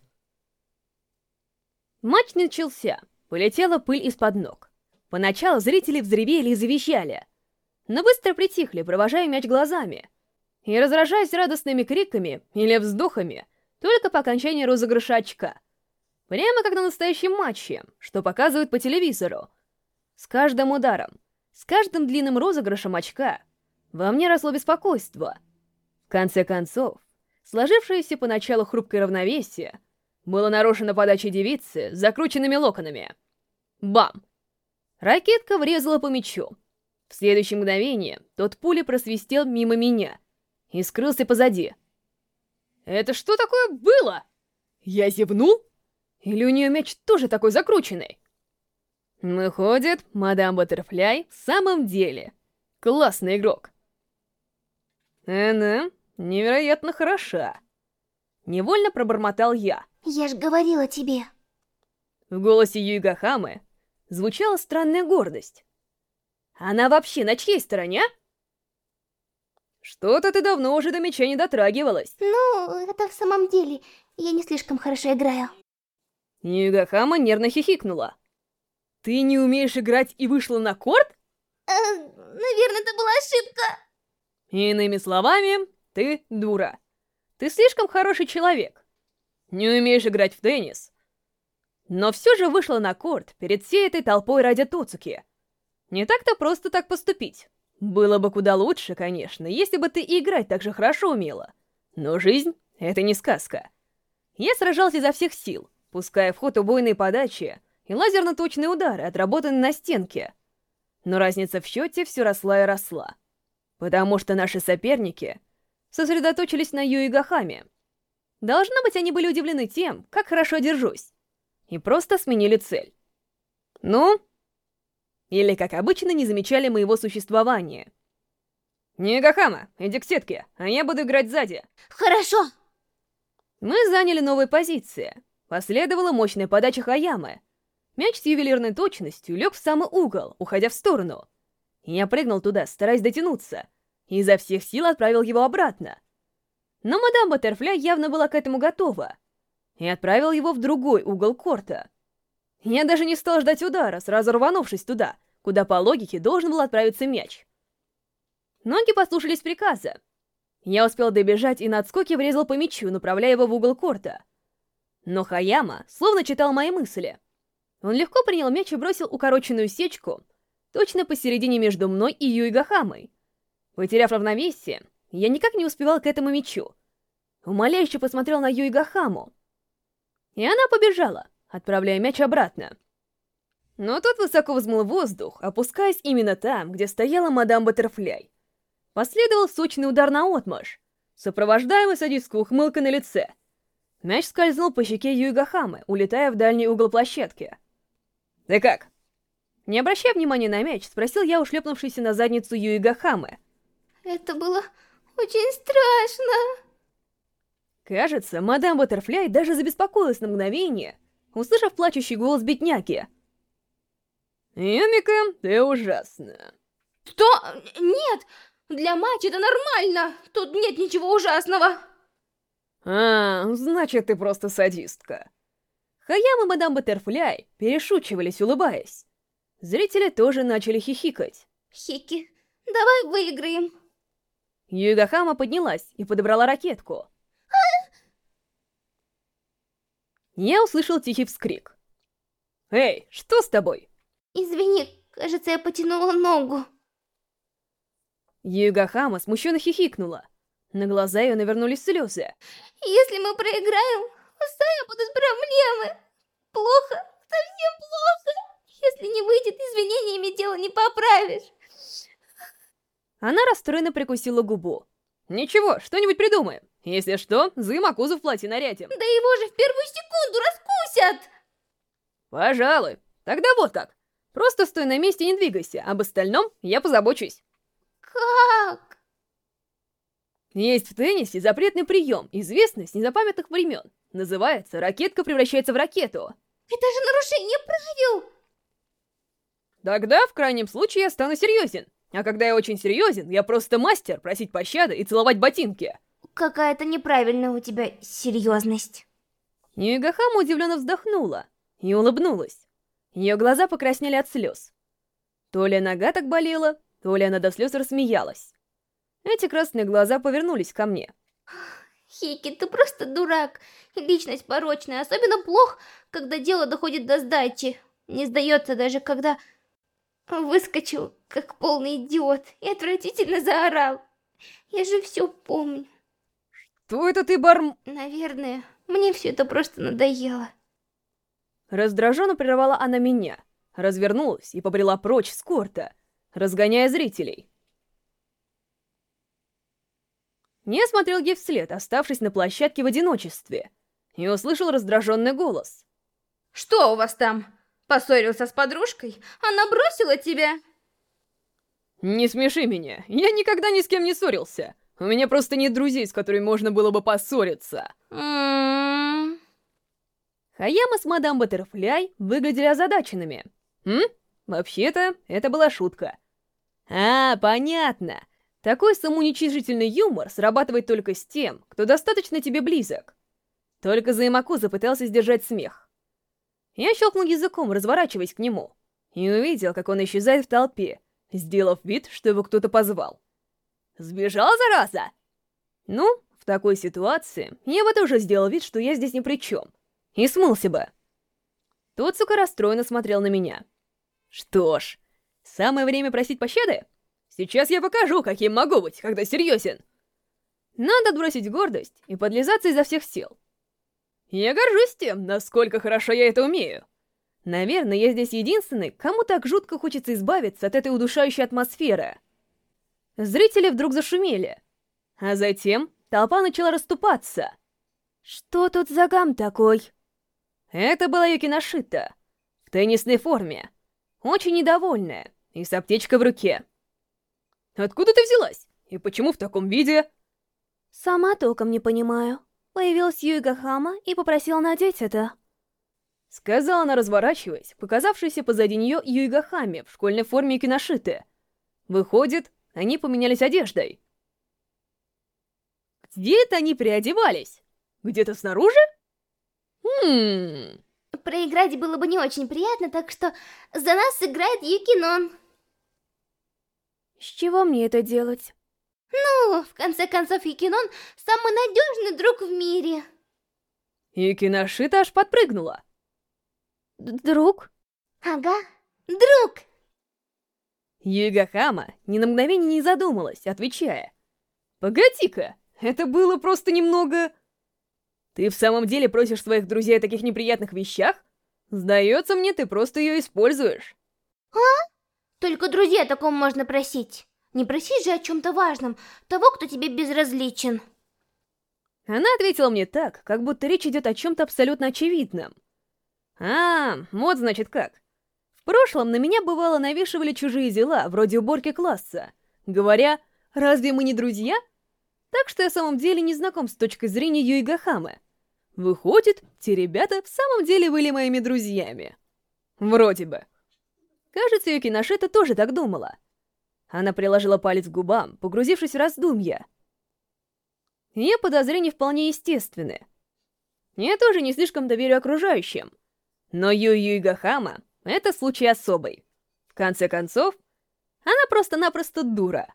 Матч начался. Полетела пыль из-под ног. Поначалу зрители взревели и завизжали, но быстро притихли, провожая мяч глазами, и разражаясь радостными криками или вздохами только по окончании розыгрыша очка. Прямо как на настоящем матче, что показывают по телевизору. С каждым ударом, с каждым длинным розыгрышем очка во мне росло беспокойство. В конце концов, сложившееся поначалу хрупкое равновесие было нарушено подачей девицы закрученными локонами. Бам! Ракетка врезала по мячу. В следующее мгновение тот пули просвистел мимо меня и скрылся позади. «Это что такое было? Я зевнул?» Или у нее мяч тоже такой закрученный? Выходит, мадам Баттерфляй в самом деле классный игрок. Она невероятно хороша. Невольно пробормотал я. Я ж говорила тебе. В голосе Юйга Хамы звучала странная гордость. Она вообще на чьей стороне? Что-то ты давно уже до мяча не дотрагивалась. Ну, это в самом деле, я не слишком хорошо играю. Югахама нервно хихикнула. «Ты не умеешь играть и вышла на корт?» э, Наверное, это была ошибка. Иными словами, ты дура. Ты слишком хороший человек. Не умеешь играть в теннис. Но все же вышла на корт перед всей этой толпой ради Тоцуки. Не так-то просто так поступить. Было бы куда лучше, конечно, если бы ты и играть так же хорошо умела. Но жизнь — это не сказка. Я сражался изо всех сил, пуская в ход убойные подачи и лазерно-точные удары, отработанные на стенке. Но разница в счете все росла и росла. Потому что наши соперники сосредоточились на Юи Гахаме. Должно быть, они были удивлены тем, как хорошо держусь. И просто сменили цель. Ну? Или, как обычно, не замечали моего существования. Нигахама, иди к сетке, а я буду играть сзади. Хорошо. Мы заняли новые позиции. Последовала мощная подача Хаямы. Мяч с ювелирной точностью лег в самый угол, уходя в сторону. Я прыгнул туда, стараясь дотянуться, и изо всех сил отправил его обратно. Но мадам Баттерфляй явно была к этому готова, и отправил его в другой угол корта. Я даже не стал ждать удара, сразу рванувшись туда, куда по логике должен был отправиться мяч. Ноги послушались приказа. Я успел добежать и на отскоке врезал по мячу, направляя его в угол корта — но Хаяма словно читал мои мысли. Он легко принял мяч и бросил укороченную сечку точно посередине между мной и Юйгахамой. Потеряв равновесие, я никак не успевал к этому мячу. Умоляюще посмотрел на Юйгахаму. И она побежала, отправляя мяч обратно. Но тот высоко взмыл воздух, опускаясь именно там, где стояла мадам Баттерфляй. Последовал сочный удар на отмаш, сопровождаемый садистской ухмылкой на лице — Мяч скользнул по щеке Юигахамы, улетая в дальний угол площадки. «Ты как?» Не обращая внимания на мяч, спросил я ушлепнувшийся на задницу Юигахамы. Это было очень страшно. Кажется, мадам Баттерфляй даже забеспокоилась на мгновение, услышав плачущий голос бедняки. «Юмика, ты ужасна». Что? Нет! Для матча это нормально! Тут нет ничего ужасного! А, значит, ты просто садистка. Хаям и мадам Баттерфляй перешучивались, улыбаясь. Зрители тоже начали хихикать. Хики, давай выиграем. Югахама поднялась и подобрала ракетку. Я услышал тихий вскрик. «Эй, что с тобой?» Извини, кажется, я потянула ногу. Югахама смущенно хихикнула. На глаза ее навернулись слезы. Если мы проиграем, у Сая будут проблемы. Плохо, совсем плохо. Если не выйдет, извинениями дело не поправишь. Она расстроенно прикусила губу. Ничего, что-нибудь придумаем. Если что, Зымакузу в платье нарядим. Да его же в первую секунду раскусят! Пожалуй. Тогда вот так. Просто стой на месте и не двигайся, об остальном я позабочусь. Как? Есть в теннисе запретный прием, известный с незапамятных времен. Называется «Ракетка превращается в ракету». Это же нарушение правил! Тогда, в крайнем случае, я стану серьезен. А когда я очень серьезен, я просто мастер просить пощады и целовать ботинки. Какая-то неправильная у тебя серьезность. Юигахама удивленно вздохнула и улыбнулась. Ее глаза покраснели от слез. То ли нога так болела, то ли она до слез рассмеялась. Эти красные глаза повернулись ко мне. Хики, ты просто дурак. Личность порочная, особенно плох, когда дело доходит до сдачи. Не сдается даже, когда выскочил, как полный идиот, и отвратительно заорал. Я же все помню. Что это ты, Барм... Наверное, мне все это просто надоело. Раздраженно прервала она меня, развернулась и побрела прочь с корта, разгоняя зрителей. Не смотрел ей вслед, оставшись на площадке в одиночестве, и услышал раздраженный голос. Что у вас там? Поссорился с подружкой? Она бросила тебя? Не смеши меня, я никогда ни с кем не ссорился. У меня просто нет друзей, с которыми можно было бы поссориться. М-м-м. Хаяма с мадам Баттерфляй выглядели озадаченными. М? Вообще-то, это была шутка. А, понятно. Такой самоуничижительный юмор срабатывает только с тем, кто достаточно тебе близок. Только Займаку запытался сдержать смех. Я щелкнул языком, разворачиваясь к нему, и увидел, как он исчезает в толпе, сделав вид, что его кто-то позвал. «Сбежал, зараза?» Ну, в такой ситуации я бы тоже сделал вид, что я здесь ни при чем, и смылся бы. Тот, сука, расстроенно смотрел на меня. Что ж, самое время просить пощады? Сейчас я покажу, каким могу быть, когда серьезен. Надо отбросить гордость и подлизаться изо всех сил. Я горжусь тем, насколько хорошо я это умею. Наверное, я здесь единственный, кому так жутко хочется избавиться от этой удушающей атмосферы. Зрители вдруг зашумели. А затем толпа начала расступаться. Что тут за гам такой? Это была Юкиношита. В теннисной форме. Очень недовольная. И с аптечкой в руке. Откуда ты взялась? И почему в таком виде? Сама толком не понимаю. Появилась Юига Хама и попросила надеть это. Сказала она, разворачиваясь, показавшаяся позади нее Юига Хами в школьной форме Киношиты. Выходит, они поменялись одеждой. Где это они переодевались? Где-то снаружи? Хм... Проиграть было бы не очень приятно, так что за нас сыграет Юкинон. С чего мне это делать? Ну, в конце концов, Юкинон самый надежный друг в мире. Юкиношита аж подпрыгнула. Друг? Ага, друг. Югахама ни на мгновение не задумалась, отвечая. «Погоди-ка, это было просто немного...» «Ты в самом деле просишь своих друзей о таких неприятных вещах? Сдается мне, ты просто ее используешь». «А? Только друзей о таком можно просить. Не проси же о чем-то важном, того, кто тебе безразличен». Она ответила мне так, как будто речь идет о чем-то абсолютно очевидном. «А, вот значит как. В прошлом на меня бывало навешивали чужие дела, вроде уборки класса, говоря, разве мы не друзья? Так что я в самом деле не знаком с точкой зрения Юигахамы. Выходит, те ребята в самом деле были моими друзьями. Вроде бы. Кажется, Юкиношита тоже так думала. Она приложила палец к губам, погрузившись в раздумья. Ее подозрения вполне естественны. Я тоже не слишком доверю окружающим. Но Ю-Ю Гахама — это случай особый. В конце концов, она просто-напросто дура.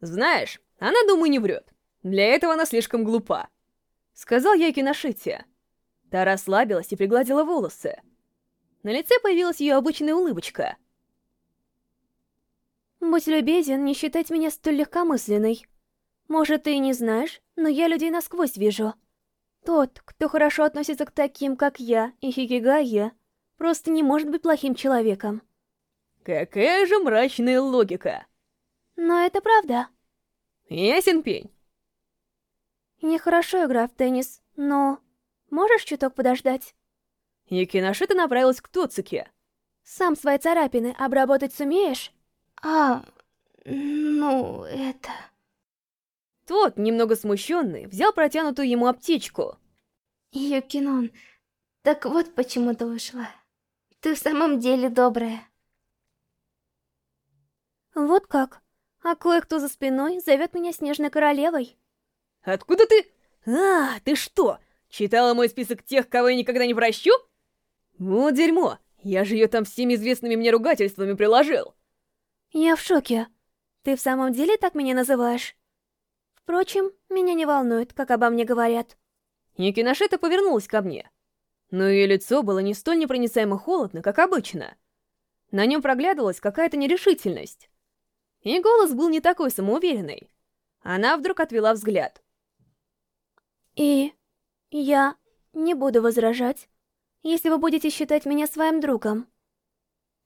Знаешь, она, думаю, не врет. Для этого она слишком глупа. Сказал я Киношите. Та расслабилась и пригладила волосы. На лице появилась ее обычная улыбочка. «Будь любезен, не считать меня столь легкомысленной. Может, ты и не знаешь, но я людей насквозь вижу. Тот, кто хорошо относится к таким, как я и Хикигая, просто не может быть плохим человеком». Какая же мрачная логика. Но это правда. Ясен пень. Нехорошо игра в теннис, но... Можешь чуток подождать? Юкиношита направилась к Тоцуке. Сам свои царапины обработать сумеешь? А, ну, это... Тот, немного смущенный, взял протянутую ему аптечку. Юкинон, так вот почему ты ушла. Ты в самом деле добрая. Вот как? А кое-кто за спиной зовет меня Снежной Королевой. Откуда ты... А, ты что, читала мой список тех, кого я никогда не прощу? Вот дерьмо, я же ее там всеми известными мне ругательствами приложил. Я в шоке. Ты в самом деле так меня называешь? Впрочем, меня не волнует, как обо мне говорят. Никинашита повернулась ко мне. Но ее лицо было не столь непроницаемо холодно, как обычно. На нем проглядывалась какая-то нерешительность. И голос был не такой самоуверенный. Она вдруг отвела взгляд. И я не буду возражать, если вы будете считать меня своим другом.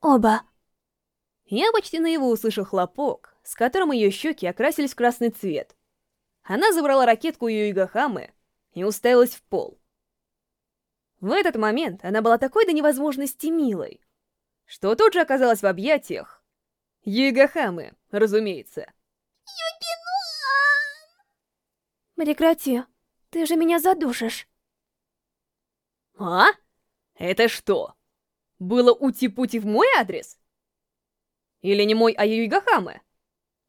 Оба. Я почти на его услышал хлопок, с которым ее щеки окрасились в красный цвет. Она забрала ракетку Юигахамы и уставилась в пол. В этот момент она была такой до невозможности милой, что тут же оказалась в объятиях Юигахамы, разумеется. Юкинуан! Прекрати, ты же меня задушишь. А? Это что? Было ути-пути в мой адрес? Или не мой, а Юигахамы?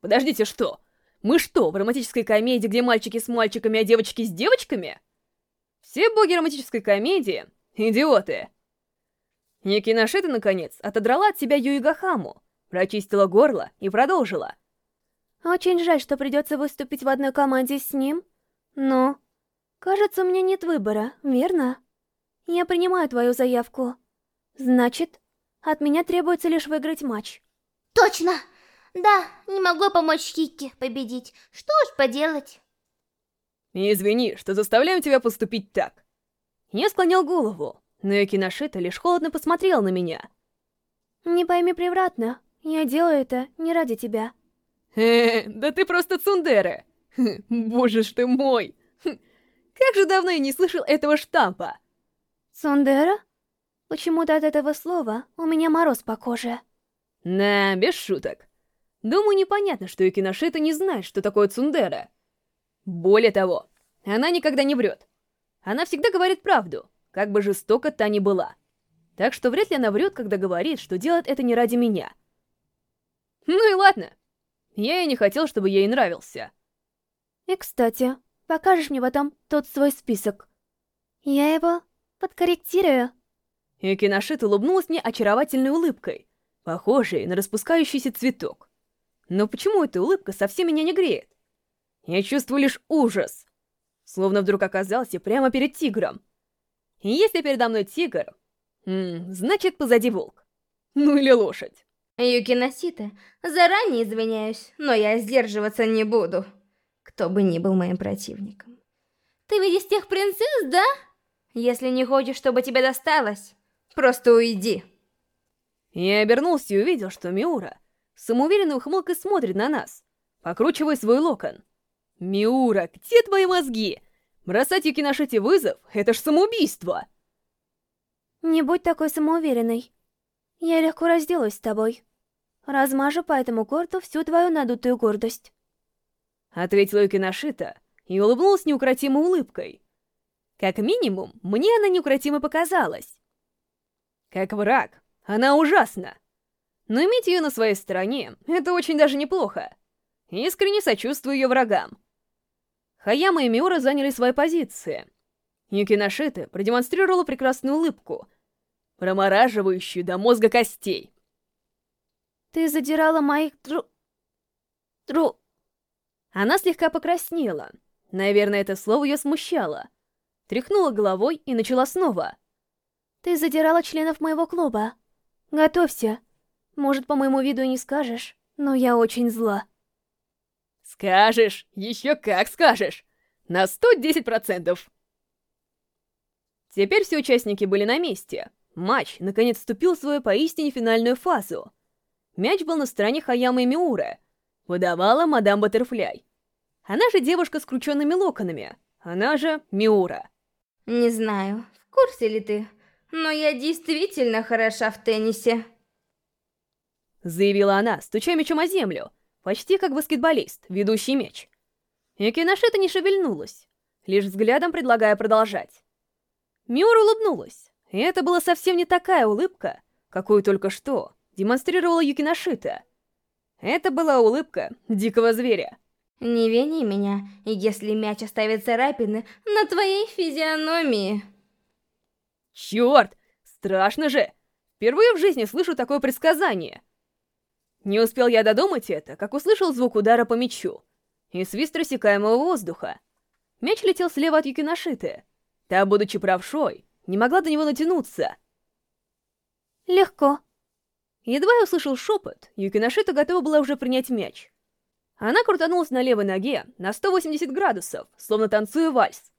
Подождите, что? Мы что, в романтической комедии, где мальчики с мальчиками, а девочки с девочками? Все боги романтической комедии — идиоты. Никинашита, наконец, отодрала от себя Юигахаму, прочистила горло и продолжила. Очень жаль, что придется выступить в одной команде с ним, но... Кажется, у меня нет выбора, верно? Я принимаю твою заявку. Значит, от меня требуется лишь выиграть матч. Точно! Да, не могу помочь Кикки победить. Что ж поделать? Извини, что заставляем тебя поступить так. Я склонил голову, но Юкиношита лишь холодно посмотрел на меня. Не пойми превратно, я делаю это не ради тебя. Э, да ты просто цундера. Боже ж ты мой. Как же давно я не слышал этого штампа. Цундера? Почему-то от этого слова у меня мороз по коже. На, без шуток. Думаю, непонятно, что Юкиношита не знает, что такое цундера. Более того, она никогда не врет. Она всегда говорит правду, как бы жестоко та ни была. Так что вряд ли она врет, когда говорит, что делает это не ради меня. Ну и ладно. Я и не хотел, чтобы ей нравился. И, кстати, покажешь мне потом тот свой список. Я его подкорректирую. Юкиношит улыбнулась мне очаровательной улыбкой, похожей на распускающийся цветок. Но почему эта улыбка совсем меня не греет? Я чувствую лишь ужас, словно вдруг оказался прямо перед тигром. И если передо мной тигр, значит позади волк. Ну или лошадь. Юкиносита, заранее извиняюсь, но я сдерживаться не буду. Кто бы ни был моим противником. Ты ведь из тех принцесс, да? Если не хочешь, чтобы тебе досталось, просто уйди. Я обернулся и увидел, что Миура самоуверенной ухмылкой смотрит на нас, покручивая свой локон. «Миура, где твои мозги? Бросать Юкиношите вызов — это ж самоубийство!» «Не будь такой самоуверенной. Я легко разделаюсь с тобой. Размажу по этому корту всю твою надутую гордость». Ответила Юкиношита и улыбнулась неукротимой улыбкой. Как минимум, мне она неукротимо показалась. Как враг, она ужасна. Но иметь ее на своей стороне — это очень даже неплохо. Искренне сочувствую ее врагам. Хаяма и Миура заняли свои позиции. Юкиношита продемонстрировала прекрасную улыбку, промораживающую до мозга костей. «Ты задирала моих дру... дру...» Она слегка покраснела. Наверное, это слово ее смущало. Тряхнула головой и начала снова. «Ты задирала членов моего клуба. Готовься. Может, по моему виду не скажешь, но я очень зла». «Скажешь! Еще как скажешь! На 110%!» Теперь все участники были на месте. Матч, наконец, вступил в свою поистине финальную фазу. Мяч был на стороне Хаямы и Миуры. Выдавала мадам Баттерфляй. Она же девушка с крученными локонами. Она же Миура. Не знаю, в курсе ли ты, но я действительно хороша в теннисе. Заявила она, стуча мячом о землю, почти как баскетболист, ведущий мяч. И Киношита не шевельнулась, лишь взглядом предлагая продолжать. Миура улыбнулась, и это была совсем не такая улыбка, какую только что демонстрировала Юкиношита. Это была улыбка дикого зверя. Не вини меня, если мяч оставит царапины на твоей физиономии. Черт! Страшно же! Впервые в жизни слышу такое предсказание. Не успел я додумать это, как услышал звук удара по мячу и свист рассекаемого воздуха. Мяч летел слева от Юкиношиты. Та, будучи правшой, не могла до него натянуться. Легко. Едва я услышал шепот, Юкиношита готова была уже принять мяч. Она крутанулась на левой ноге на 180 градусов, словно танцуя вальс,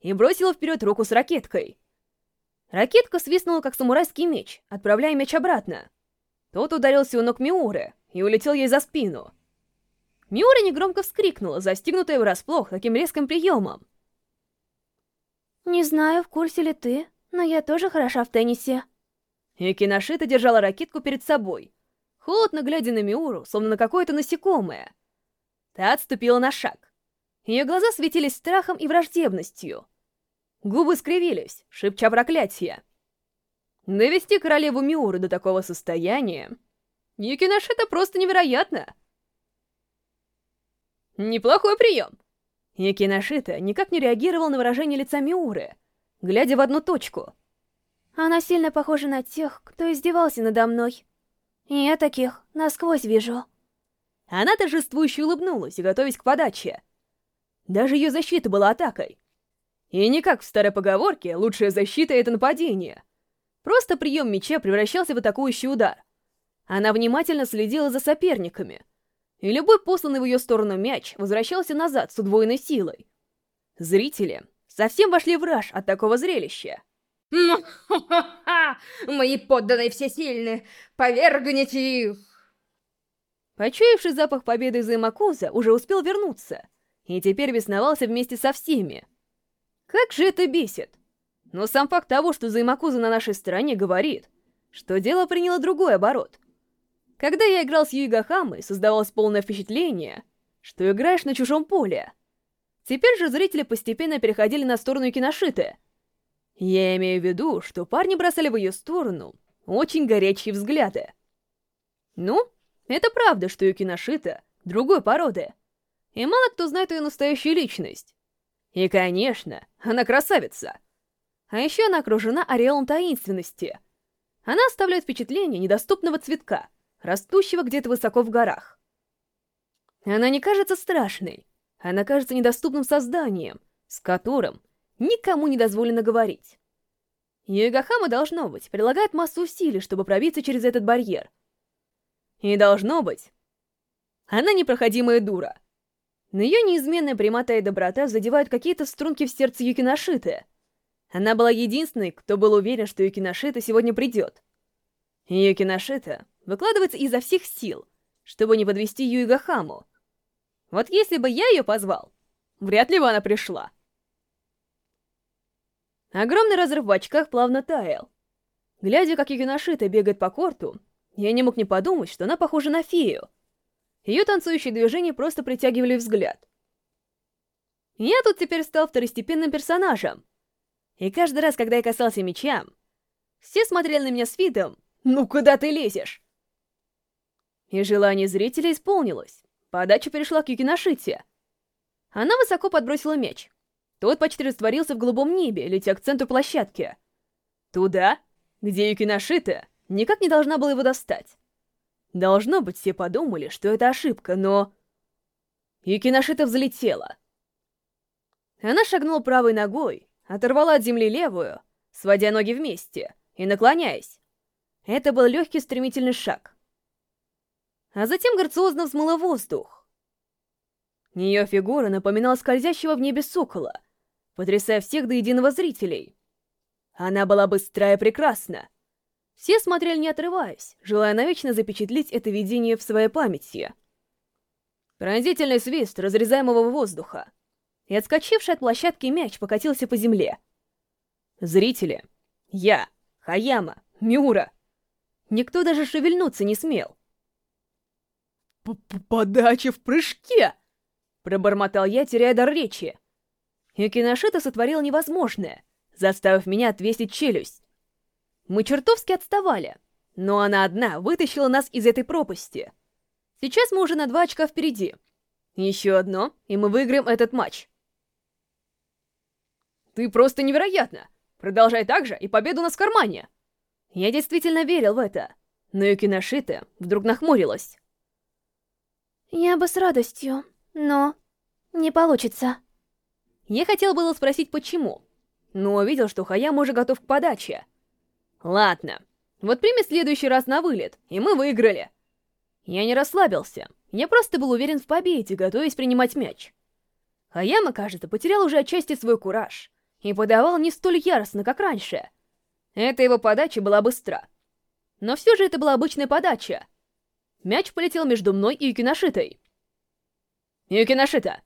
и бросила вперед руку с ракеткой. Ракетка свистнула, как самурайский меч, отправляя мяч обратно. Тот ударился у ног Миуры и улетел ей за спину. Миура негромко вскрикнула, застигнутая врасплох таким резким приемом. Не знаю, в курсе ли ты, но я тоже хороша в теннисе. И Киношита держала ракетку перед собой, холодно глядя на Миуру, словно на какое-то насекомое. Та отступила на шаг. Ее глаза светились страхом и враждебностью. Губы скривились, шепча проклятие. Довести королеву Миуру до такого состояния... Юкиношита просто невероятно. Неплохой прием. Юкиношита никак не реагировал на выражение лица Миуры, глядя в одну точку. Она сильно похожа на тех, кто издевался надо мной. И я таких насквозь вижу. Она торжествующе улыбнулась, готовясь к подаче. Даже ее защита была атакой. И не как в старой поговорке «лучшая защита — это нападение». Просто прием меча превращался в атакующий удар. Она внимательно следила за соперниками, и любой посланный в ее сторону мяч возвращался назад с удвоенной силой. Зрители совсем вошли в раж от такого зрелища. Мои подданные все сильны, повергните их! Почуявший запах победы Займакуза уже успел вернуться, и теперь бесновался вместе со всеми. Как же это бесит! Но сам факт того, что Займакуза на нашей стороне, говорит, что дело приняло другой оборот. Когда я играл с Юигахамой, создавалось полное впечатление, что играешь на чужом поле. Теперь же зрители постепенно переходили на сторону Киношиты. Я имею в виду, что парни бросали в ее сторону очень горячие взгляды. Ну, это правда, что Юкиношита другой породы. И мало кто знает ее настоящую личность. И, конечно, она красавица. А еще она окружена ореолом таинственности. Она оставляет впечатление недоступного цветка, растущего где-то высоко в горах. Она не кажется страшной. Она кажется недоступным созданием, с которым никому не дозволено говорить. Югахама, должно быть, прилагает массу усилий, чтобы пробиться через этот барьер — и должно быть. Она непроходимая дура. Но ее неизменная прямота и доброта задевают какие-то струнки в сердце Юкиношиты. Она была единственной, кто был уверен, что Юкиношита сегодня придет. Юкиношита выкладывается изо всех сил, чтобы не подвести Юигахаму. Вот если бы я ее позвал, вряд ли бы она пришла. Огромный разрыв в очках плавно таял. Глядя, как Юкиношита бегает по корту, я не мог не подумать, что она похожа на фею. Ее танцующие движения просто притягивали взгляд. Я тут теперь стал второстепенным персонажем. И каждый раз, когда я касался меча, все смотрели на меня с видом «Ну куда ты лезешь?» И желание зрителя исполнилось. Подача перешла к Юкиношите. Она высоко подбросила меч. Тот почти растворился в голубом небе, летя к центру площадки. Туда, где Юкиношита никак не должна была его достать. Должно быть, все подумали, что это ошибка, но... Юкиношита взлетела. Она шагнула правой ногой, оторвала от земли левую, сводя ноги вместе и наклоняясь. Это был легкий стремительный шаг. А затем грациозно взмыла воздух. Ее фигура напоминала скользящего в небе сокола, потрясая всех до единого зрителей. Она была быстрая и прекрасна, все смотрели не отрываясь, желая навечно запечатлеть это видение в своей памяти. Пронзительный свист разрезаемого воздуха. И отскочивший от площадки мяч покатился по земле. Зрители. Я, Хаяма, Миура. Никто даже шевельнуться не смел. П -п «Подача в прыжке!» Пробормотал я, теряя дар речи. И Киношита сотворил невозможное, заставив меня отвесить челюсть. Мы чертовски отставали, но она одна вытащила нас из этой пропасти. Сейчас мы уже на два очка впереди. Еще одно, и мы выиграем этот матч. Ты просто невероятно! Продолжай так же, и победу у нас в кармане! Я действительно верил в это, но Юкиношита вдруг нахмурилась. Я бы с радостью, но не получится. Я хотел было спросить, почему, но увидел, что Хаям уже готов к подаче. Ладно, вот прими следующий раз на вылет, и мы выиграли. Я не расслабился, я просто был уверен в победе, готовясь принимать мяч. Хаяма, кажется, потерял уже отчасти свой кураж и подавал не столь яростно, как раньше. Эта его подача была быстра. Но все же это была обычная подача. Мяч полетел между мной и Юкиношитой. Юкиношита!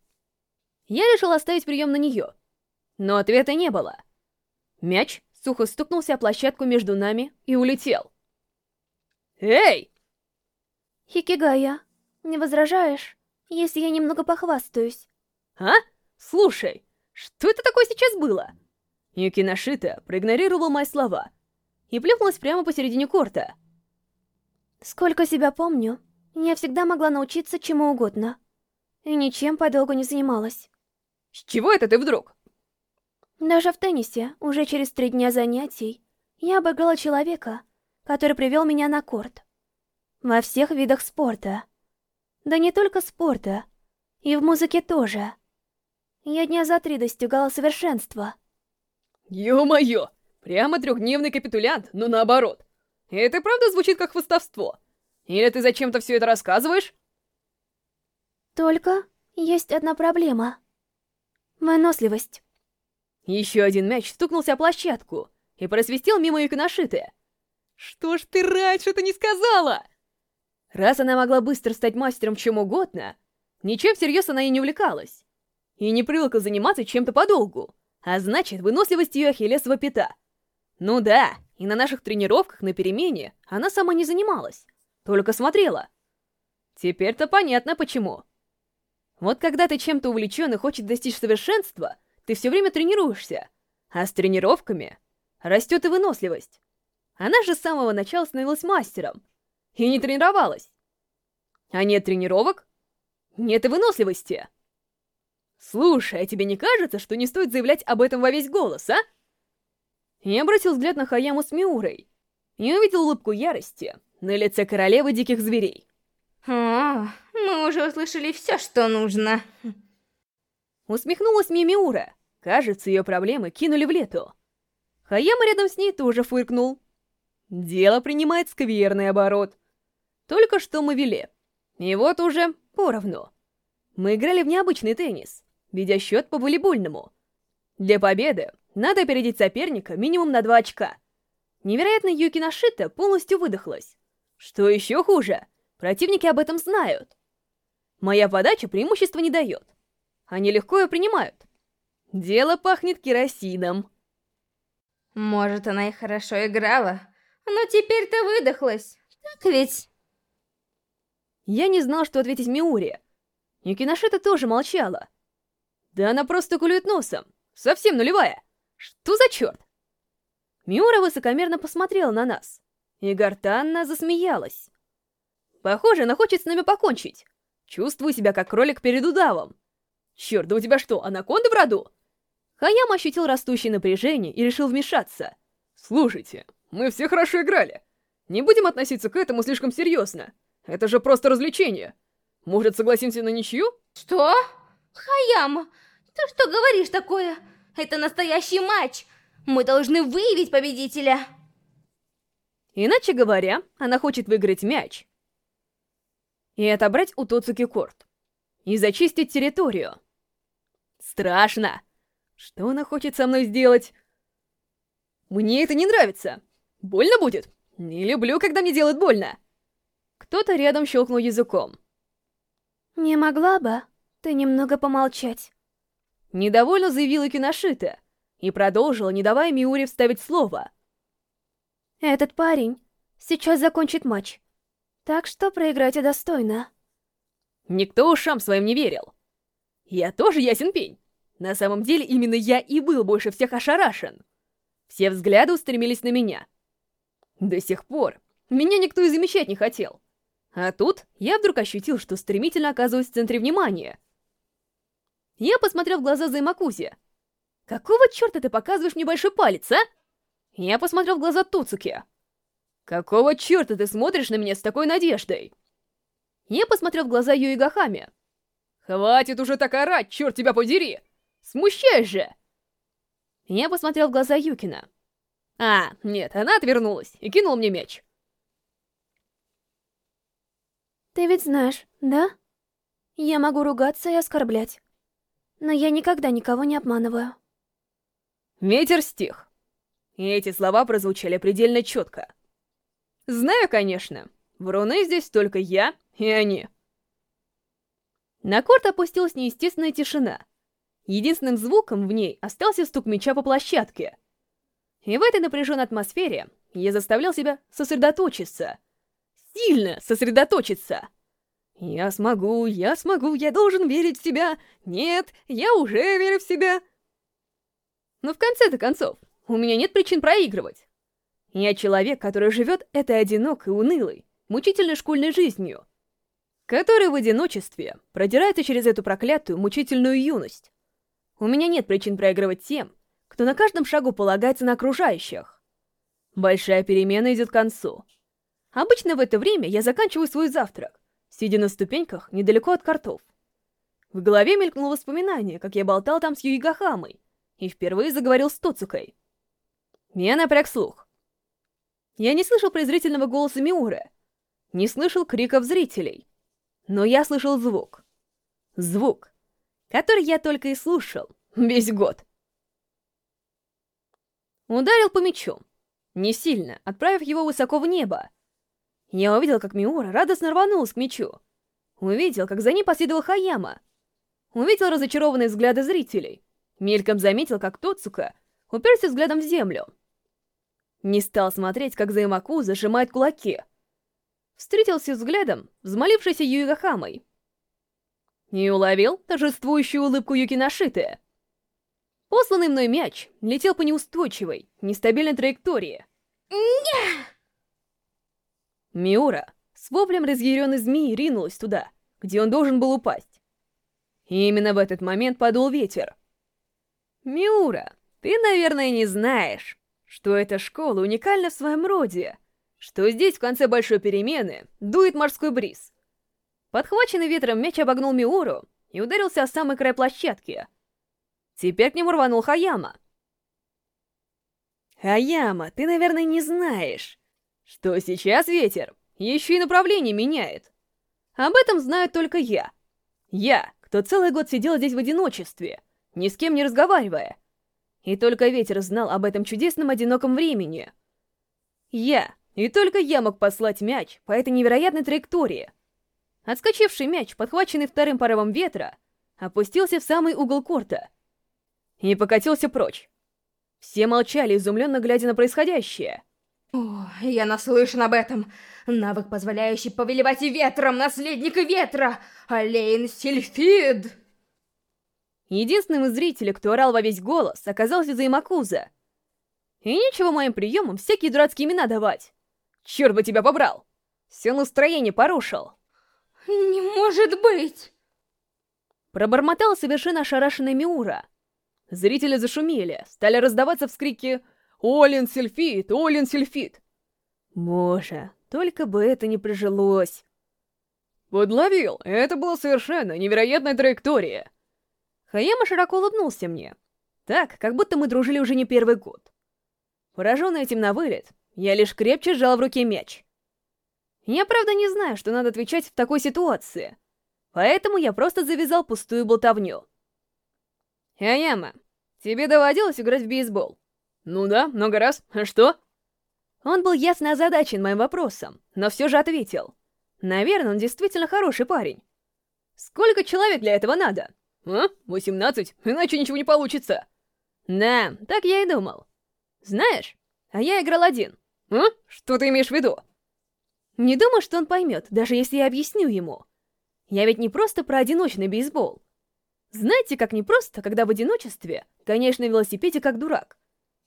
Я решил оставить прием на нее, но ответа не было. Мяч сухо стукнулся о площадку между нами и улетел. «Эй!» Хикигая, не возражаешь, если я немного похвастаюсь? «А? Слушай, что это такое сейчас было?» Юкиношита проигнорировала мои слова и плюхнулась прямо посередине корта. Сколько себя помню, я всегда могла научиться чему угодно. И ничем подолгу не занималась. С чего это ты вдруг? Даже в теннисе, уже через три дня занятий, я обыграла человека, который привел меня на корт. Во всех видах спорта. Да не только спорта, и в музыке тоже. Я дня за три достигала совершенства. Ё-моё! Прямо трехдневный капитулянт, но наоборот. Это правда звучит как хвостовство? Или ты зачем-то все это рассказываешь? Только есть одна проблема. Выносливость. Еще один мяч стукнулся о площадку и просвистел мимо Юкиношиты. Что ж ты раньше-то не сказала? Раз она могла быстро стать мастером чем угодно, ничем всерьез она и не увлекалась. И не привыкла заниматься чем-то подолгу, а значит, выносливость ее ахиллесова пята. Ну да, и на наших тренировках на перемене она сама не занималась, только смотрела. Теперь-то понятно почему. Вот когда ты чем-то увлечен и хочешь достичь совершенства, ты все время тренируешься, а с тренировками растет и выносливость. Она же с самого начала становилась мастером и не тренировалась. А нет тренировок, нет и выносливости. Слушай, а тебе не кажется, что не стоит заявлять об этом во весь голос, а? Я бросил взгляд на Хаяму с Миурой и увидел улыбку ярости на лице королевы диких зверей. О, мы уже услышали все, что нужно. Усмехнулась Мимиура. Кажется, ее проблемы кинули в лету. Хаяма рядом с ней тоже фыркнул. Дело принимает скверный оборот. Только что мы вели. И вот уже поровну. Мы играли в необычный теннис, ведя счет по волейбольному. Для победы надо опередить соперника минимум на два очка. Невероятно, Юки Нашита полностью выдохлась. Что еще хуже, противники об этом знают. Моя подача преимущества не дает. Они легко ее принимают. Дело пахнет керосином. Может, она и хорошо играла, но теперь-то выдохлась. Так ведь? Я не знал, что ответить Миуре. Юкиношита тоже молчала. Да она просто кулюет носом. Совсем нулевая. Что за черт? Миура высокомерно посмотрела на нас. И гортанно засмеялась. Похоже, она хочет с нами покончить. Чувствую себя как кролик перед удавом. Черт, да у тебя что, анаконда в роду? Хаям ощутил растущее напряжение и решил вмешаться. Слушайте, мы все хорошо играли. Не будем относиться к этому слишком серьезно. Это же просто развлечение. Может, согласимся на ничью? Что? Хаяма, ты что говоришь такое? Это настоящий матч. Мы должны выявить победителя. Иначе говоря, она хочет выиграть мяч. И отобрать у Тоцуки корт. И зачистить территорию. Страшно. Что она хочет со мной сделать? Мне это не нравится. Больно будет? Не люблю, когда мне делают больно. Кто-то рядом щелкнул языком. Не могла бы ты немного помолчать? Недовольно заявила Киношита и продолжила, не давая Миуре вставить слово. Этот парень сейчас закончит матч, так что проиграйте достойно. Никто ушам своим не верил. Я тоже ясен пень. На самом деле, именно я и был больше всех ошарашен. Все взгляды устремились на меня. До сих пор меня никто и замечать не хотел. А тут я вдруг ощутил, что стремительно оказываюсь в центре внимания. Я посмотрел в глаза Займакузи. «Какого черта ты показываешь мне большой палец, а?» Я посмотрел в глаза Туцуки. «Какого черта ты смотришь на меня с такой надеждой?» Я посмотрел в глаза Юи Гахами. «Хватит уже так орать, черт тебя подери! Смущаешь же!» Я посмотрел в глаза Юкина. А, нет, она отвернулась и кинула мне мяч. Ты ведь знаешь, да? Я могу ругаться и оскорблять. Но я никогда никого не обманываю. Ветер стих. И эти слова прозвучали предельно четко. Знаю, конечно. Вруны здесь только я и они. На корт опустилась неестественная тишина. Единственным звуком в ней остался стук мяча по площадке. И в этой напряженной атмосфере я заставлял себя сосредоточиться — сильно сосредоточиться. Я смогу, я смогу, я должен верить в себя. Нет, я уже верю в себя. Но в конце-то концов, у меня нет причин проигрывать. Я человек, который живет этой одинокой, унылой, мучительной школьной жизнью, который в одиночестве продирается через эту проклятую, мучительную юность. У меня нет причин проигрывать тем, кто на каждом шагу полагается на окружающих. Большая перемена идет к концу — Обычно в это время я заканчиваю свой завтрак, сидя на ступеньках недалеко от картов. В голове мелькнуло воспоминание, как я болтал там с Юигахамой и впервые заговорил с Тоцукой. Я напряг слух. Я не слышал презрительного голоса Миуры, не слышал криков зрителей, но я слышал звук. Звук, который я только и слушал весь год. Ударил по мячу, не сильно, отправив его высоко в небо, я увидел, как Миура радостно рванулась к мечу. Увидел, как за ней последовал Хаяма. Увидел разочарованные взгляды зрителей. Мельком заметил, как Тоцука уперся взглядом в землю. Не стал смотреть, как Займаку зажимает кулаки. Встретился взглядом, взмолившийся Юигахамой. И уловил торжествующую улыбку Юкинашиты. Посланный мной мяч летел по неустойчивой, нестабильной траектории. Ня! Миура с воплем разъяренной змеи ринулась туда, где он должен был упасть. И именно в этот момент подул ветер. Миура, ты, наверное, не знаешь, что эта школа уникальна в своем роде, что здесь в конце большой перемены дует морской бриз. Подхваченный ветром мяч обогнул Миуру и ударился о самый край площадки. Теперь к нему рванул Хаяма. Хаяма, ты, наверное, не знаешь, что сейчас ветер еще и направление меняет. Об этом знаю только я. Я, кто целый год сидел здесь в одиночестве, ни с кем не разговаривая. И только ветер знал об этом чудесном одиноком времени. Я, и только я мог послать мяч по этой невероятной траектории. Отскочивший мяч, подхваченный вторым порывом ветра, опустился в самый угол корта и покатился прочь. Все молчали, изумленно глядя на происходящее. О, я наслышан об этом. Навык, позволяющий повелевать ветром, наследник ветра, Олейн Сильфид. Единственным из зрителей, кто орал во весь голос, оказался Займакуза. И нечего моим приемам всякие дурацкие имена давать. Черт бы тебя побрал! Все настроение порушил. Не может быть! Пробормотала совершенно ошарашенная Миура. Зрители зашумели, стали раздаваться вскрики Олин сельфит, Олин сельфит. Боже, только бы это не прижилось. Подловил, это была совершенно невероятная траектория. Хаяма широко улыбнулся мне. Так, как будто мы дружили уже не первый год. Пораженный этим на вылет, я лишь крепче сжал в руке мяч. Я правда не знаю, что надо отвечать в такой ситуации, поэтому я просто завязал пустую болтовню. Хаяма, тебе доводилось играть в бейсбол? «Ну да, много раз. А что?» Он был ясно озадачен моим вопросом, но все же ответил. Наверное, он действительно хороший парень. Сколько человек для этого надо? А? 18, иначе ничего не получится. Да, так я и думал. Знаешь, а я играл один. А? Что ты имеешь в виду? Не думаю, что он поймет, даже если я объясню ему. Я ведь не просто про одиночный бейсбол. Знаете, как непросто, когда в одиночестве гоняешь на велосипеде как дурак?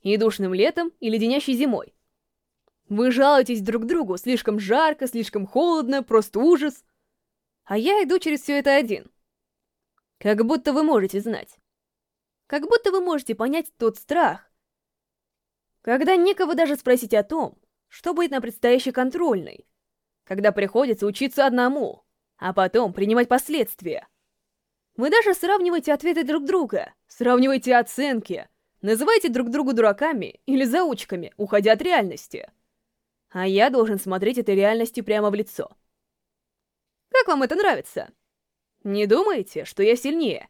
и душным летом, и леденящей зимой. Вы жалуетесь друг другу, слишком жарко, слишком холодно, просто ужас. А я иду через все это один. Как будто вы можете знать. Как будто вы можете понять тот страх, когда некого даже спросить о том, что будет на предстоящей контрольной, когда приходится учиться одному, а потом принимать последствия. Вы даже сравниваете ответы друг друга, сравниваете оценки, называете друг друга дураками или заучками, уходя от реальности. А я должен смотреть этой реальности прямо в лицо. Как вам это нравится? Не думаете, что я сильнее?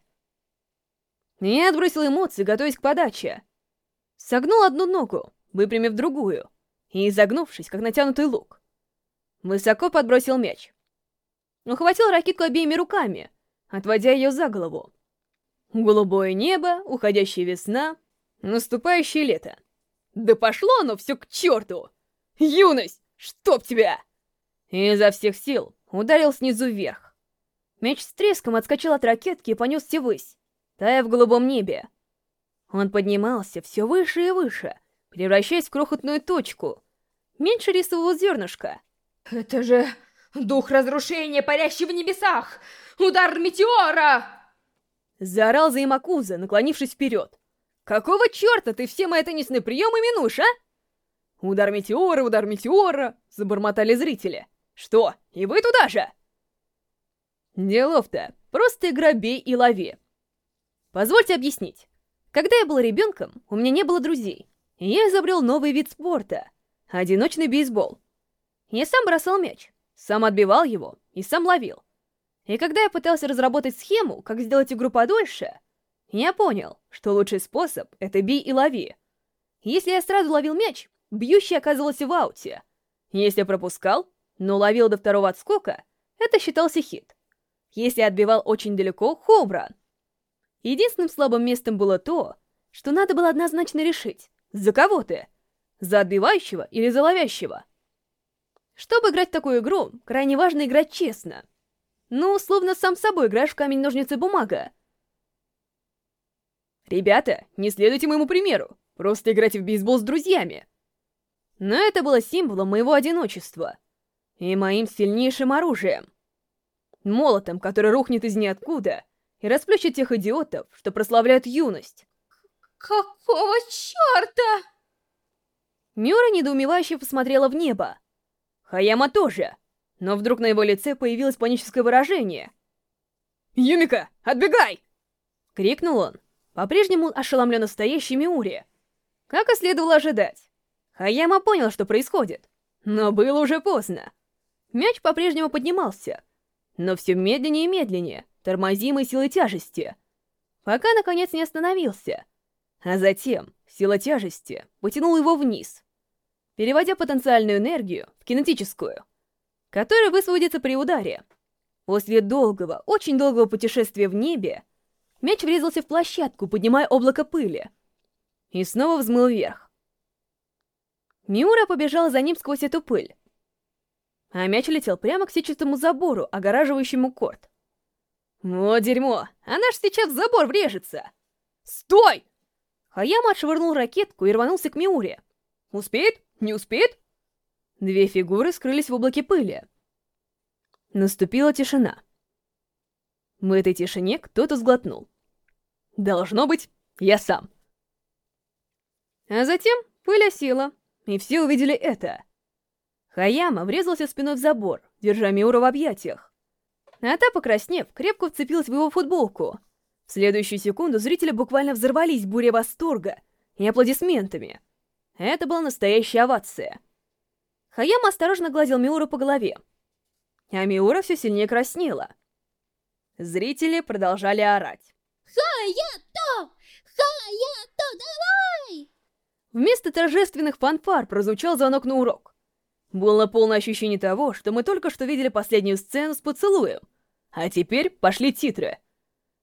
Я отбросил эмоции, готовясь к подаче. Согнул одну ногу, выпрямив другую, и изогнувшись, как натянутый лук. Высоко подбросил мяч. Ухватил ракетку обеими руками, отводя ее за голову. Голубое небо, уходящая весна, наступающее лето. Да пошло оно все к черту! Юность, чтоб тебя! И изо всех сил ударил снизу вверх. Мяч с треском отскочил от ракетки и понесся ввысь, тая в голубом небе. Он поднимался все выше и выше, превращаясь в крохотную точку, меньше рисового зернышка. Это же дух разрушения, парящий в небесах! Удар метеора! Заорал Займакуза, наклонившись вперед. «Какого черта ты все мои теннисные приемы минуешь, а?» «Удар метеора, удар метеора!» — забормотали зрители. «Что, и вы туда же?» Делов-то, просто игра и лови. Позвольте объяснить. Когда я был ребенком, у меня не было друзей, и я изобрел новый вид спорта — одиночный бейсбол. Я сам бросал мяч, сам отбивал его и сам ловил. И когда я пытался разработать схему, как сделать игру подольше, я понял, что лучший способ — это бей и лови. Если я сразу ловил мяч, бьющий оказывался в ауте. Если пропускал, но ловил до второго отскока, это считался хит. Если отбивал очень далеко — хоумран. Единственным слабым местом было то, что надо было однозначно решить, за кого ты? За отбивающего или за ловящего? Чтобы играть в такую игру, крайне важно играть честно. Ну, словно сам собой играешь в камень-ножницы-бумага. Ребята, не следуйте моему примеру, просто играйте в бейсбол с друзьями. Но это было символом моего одиночества и моим сильнейшим оружием. Молотом, который рухнет из ниоткуда и расплющит тех идиотов, что прославляют юность. Какого черта? Мюра недоумевающе посмотрела в небо. Хаяма тоже, но вдруг на его лице появилось паническое выражение. «Юмика, отбегай!» — крикнул он, по-прежнему ошеломленно стоящий Миури. Как и следовало ожидать. Хаяма понял, что происходит, но было уже поздно. Мяч по-прежнему поднимался, но все медленнее и медленнее, тормозимой силой тяжести, пока, наконец, не остановился. А затем сила тяжести потянула его вниз, переводя потенциальную энергию в кинетическую, которая высвободится при ударе. После долгого, очень долгого путешествия в небе, мяч врезался в площадку, поднимая облако пыли, и снова взмыл вверх. Миура побежал за ним сквозь эту пыль, а мяч летел прямо к сетчатому забору, огораживающему корт. «Вот дерьмо! Она ж сейчас в забор врежется!» «Стой!» Хаяма отшвырнул ракетку и рванулся к Миуре. «Успеет? Не успеет?» Две фигуры скрылись в облаке пыли. Наступила тишина. В этой тишине кто-то сглотнул. «Должно быть, я сам». А затем пыль осела, и все увидели это. Хаяма врезался спиной в забор, держа Миуру в объятиях. А та, покраснев, крепко вцепилась в его футболку. В следующую секунду зрители буквально взорвались бурей восторга и аплодисментами. Это была настоящая овация. Хаяма осторожно гладил Миуру по голове. А Миура все сильнее краснела. Зрители продолжали орать. Хаято! Хаято, давай! Вместо торжественных фанфар прозвучал звонок на урок. Было полное ощущение того, что мы только что видели последнюю сцену с поцелуем. А теперь пошли титры.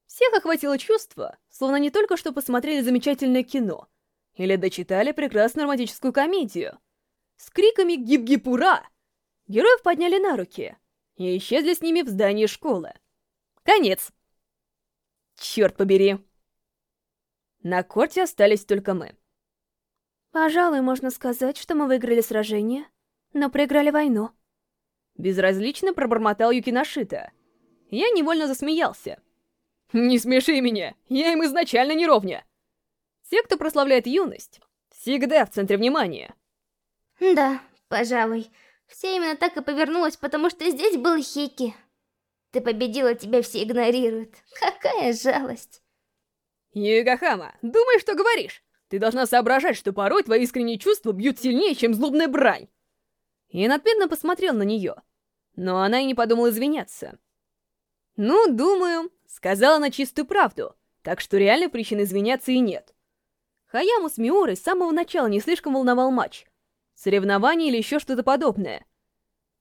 Всех охватило чувство, словно не только что посмотрели замечательное кино, или дочитали прекрасную романтическую комедию. С криками «Гип-гип-ура!» героев подняли на руки и исчезли с ними в здании школы. Конец. Черт побери. На корте остались только мы. Пожалуй, можно сказать, что мы выиграли сражение, но проиграли войну. Безразлично пробормотал Юкиношита. Я невольно засмеялся. Не смеши меня, я им изначально не ровня. Те, кто прославляет юность, всегда в центре внимания. Да, пожалуй. Все именно так и повернулось, потому что здесь был Хики. Ты победила, тебя все игнорируют. Какая жалость. Югахама, думаешь, что говоришь? Ты должна соображать, что порой твои искренние чувства бьют сильнее, чем злобная брань. Я надменно посмотрел на нее, но она и не подумала извиняться. Ну, думаю, сказала она чистую правду, так что реальной причины извиняться и нет. Хаяму с Миурой с самого начала не слишком волновал матч. Соревнование или еще что-то подобное.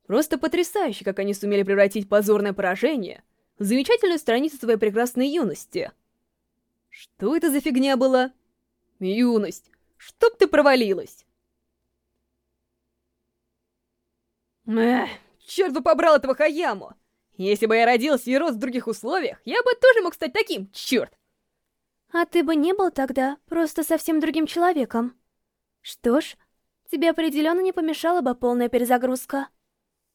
Просто потрясающе, как они сумели превратить позорное поражение в замечательную страницу своей прекрасной юности. Что это за фигня была? Юность, чтоб ты провалилась! Эх, черт бы побрал этого Хаяму! Если бы я родился и рос в других условиях, я бы тоже мог стать таким, черт! А ты бы не был тогда просто совсем другим человеком. Что ж, тебе определенно не помешала бы полная перезагрузка.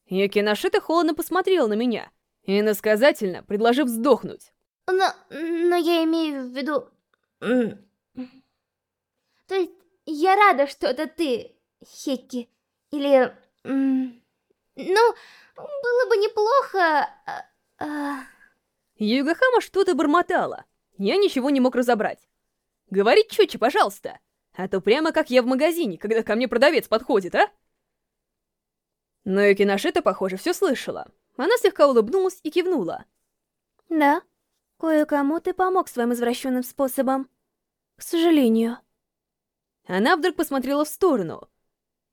Юкиношита холодно посмотрел на меня, иносказательно предложив вздохнуть. Но, но я имею в виду... То есть, я рада, что это ты, Хекки. Или... Ну, было бы неплохо... А... а. Югахама что-то бормотала. Я ничего не мог разобрать. Говори четче, пожалуйста. А то прямо как я в магазине, когда ко мне продавец подходит, а? Но Юкиношита, похоже, все слышала. Она слегка улыбнулась и кивнула. Да, кое-кому ты помог своим извращенным способом. К сожалению. Она вдруг посмотрела в сторону.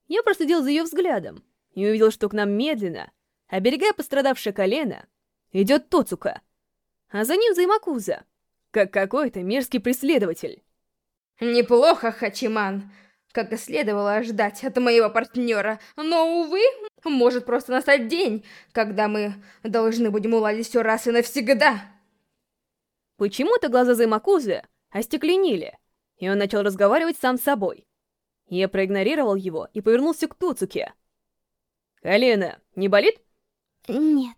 Я проследил за ее взглядом и увидел, что к нам медленно, оберегая пострадавшее колено, идет Тоцука, а за ним Займакуза, как какой-то мерзкий преследователь. Неплохо, Хачиман, как и следовало ожидать от моего партнера, но, увы, может просто настать день, когда мы должны будем уладить все раз и навсегда. Почему-то глаза Займакузы остекленели, и он начал разговаривать сам с собой. Я проигнорировал его и повернулся к Туцуке. «Алина, не болит?» «Нет».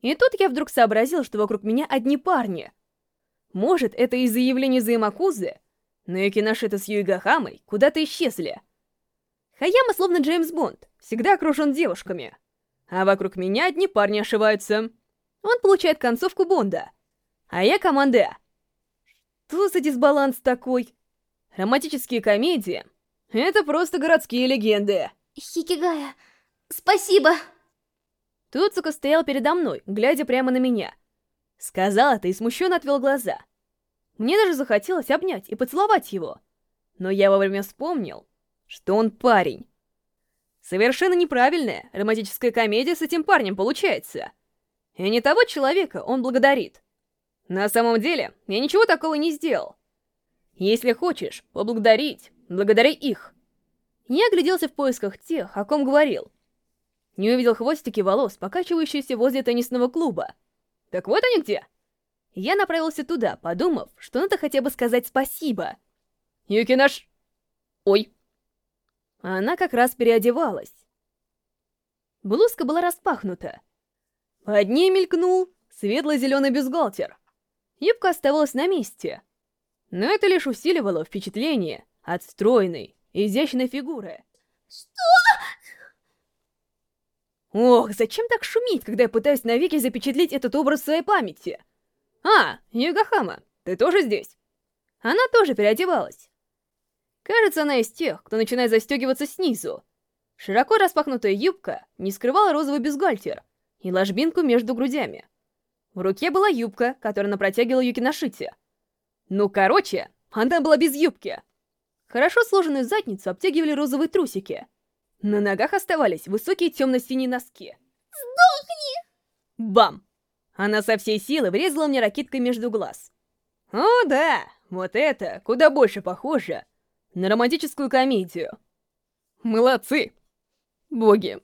И тут я вдруг сообразил, что вокруг меня одни парни. Может, это из-за явления Займакузы, но Юкиношита с Юигахамой куда-то исчезли. Хаяма словно Джеймс Бонд, всегда окружен девушками. А вокруг меня одни парни ошиваются. Он получает концовку Бонда, а я команда что за дисбаланс такой? Романтические комедии — это просто городские легенды. Хикигая, спасибо. Туцука стоял передо мной, глядя прямо на меня. Сказал это и смущенно отвел глаза. Мне даже захотелось обнять и поцеловать его. Но я вовремя вспомнил, что он парень. Совершенно неправильная романтическая комедия с этим парнем получается. И не того человека он благодарит. На самом деле, я ничего такого не сделал. Если хочешь поблагодарить, благодари их. Я огляделся в поисках тех, о ком говорил. Не увидел хвостики волос, покачивающиеся возле теннисного клуба. Так вот они где. Я направился туда, подумав, что надо хотя бы сказать спасибо. Юки наш... Ой. Она как раз переодевалась. Блузка была распахнута. Под ней мелькнул светло-зеленый бюстгальтер. Юбка оставалась на месте. Но это лишь усиливало впечатление от стройной, изящной фигуры. Что? Ох, зачем так шуметь, когда я пытаюсь навеки запечатлеть этот образ в своей памяти? А, Югахама, ты тоже здесь? Она тоже переодевалась. Кажется, она из тех, кто начинает застегиваться снизу. Широко распахнутая юбка не скрывала розовый бюстгальтер и ложбинку между грудями. В руке была юбка, которую она протягивала Юкиношите. Ну, короче, она была без юбки. Хорошо сложенную задницу обтягивали розовые трусики. На ногах оставались высокие темно-синие носки. Сдохни! Бам! Она со всей силы врезала мне ракеткой между глаз. О, да, вот это куда больше похоже на романтическую комедию. Молодцы! Боги,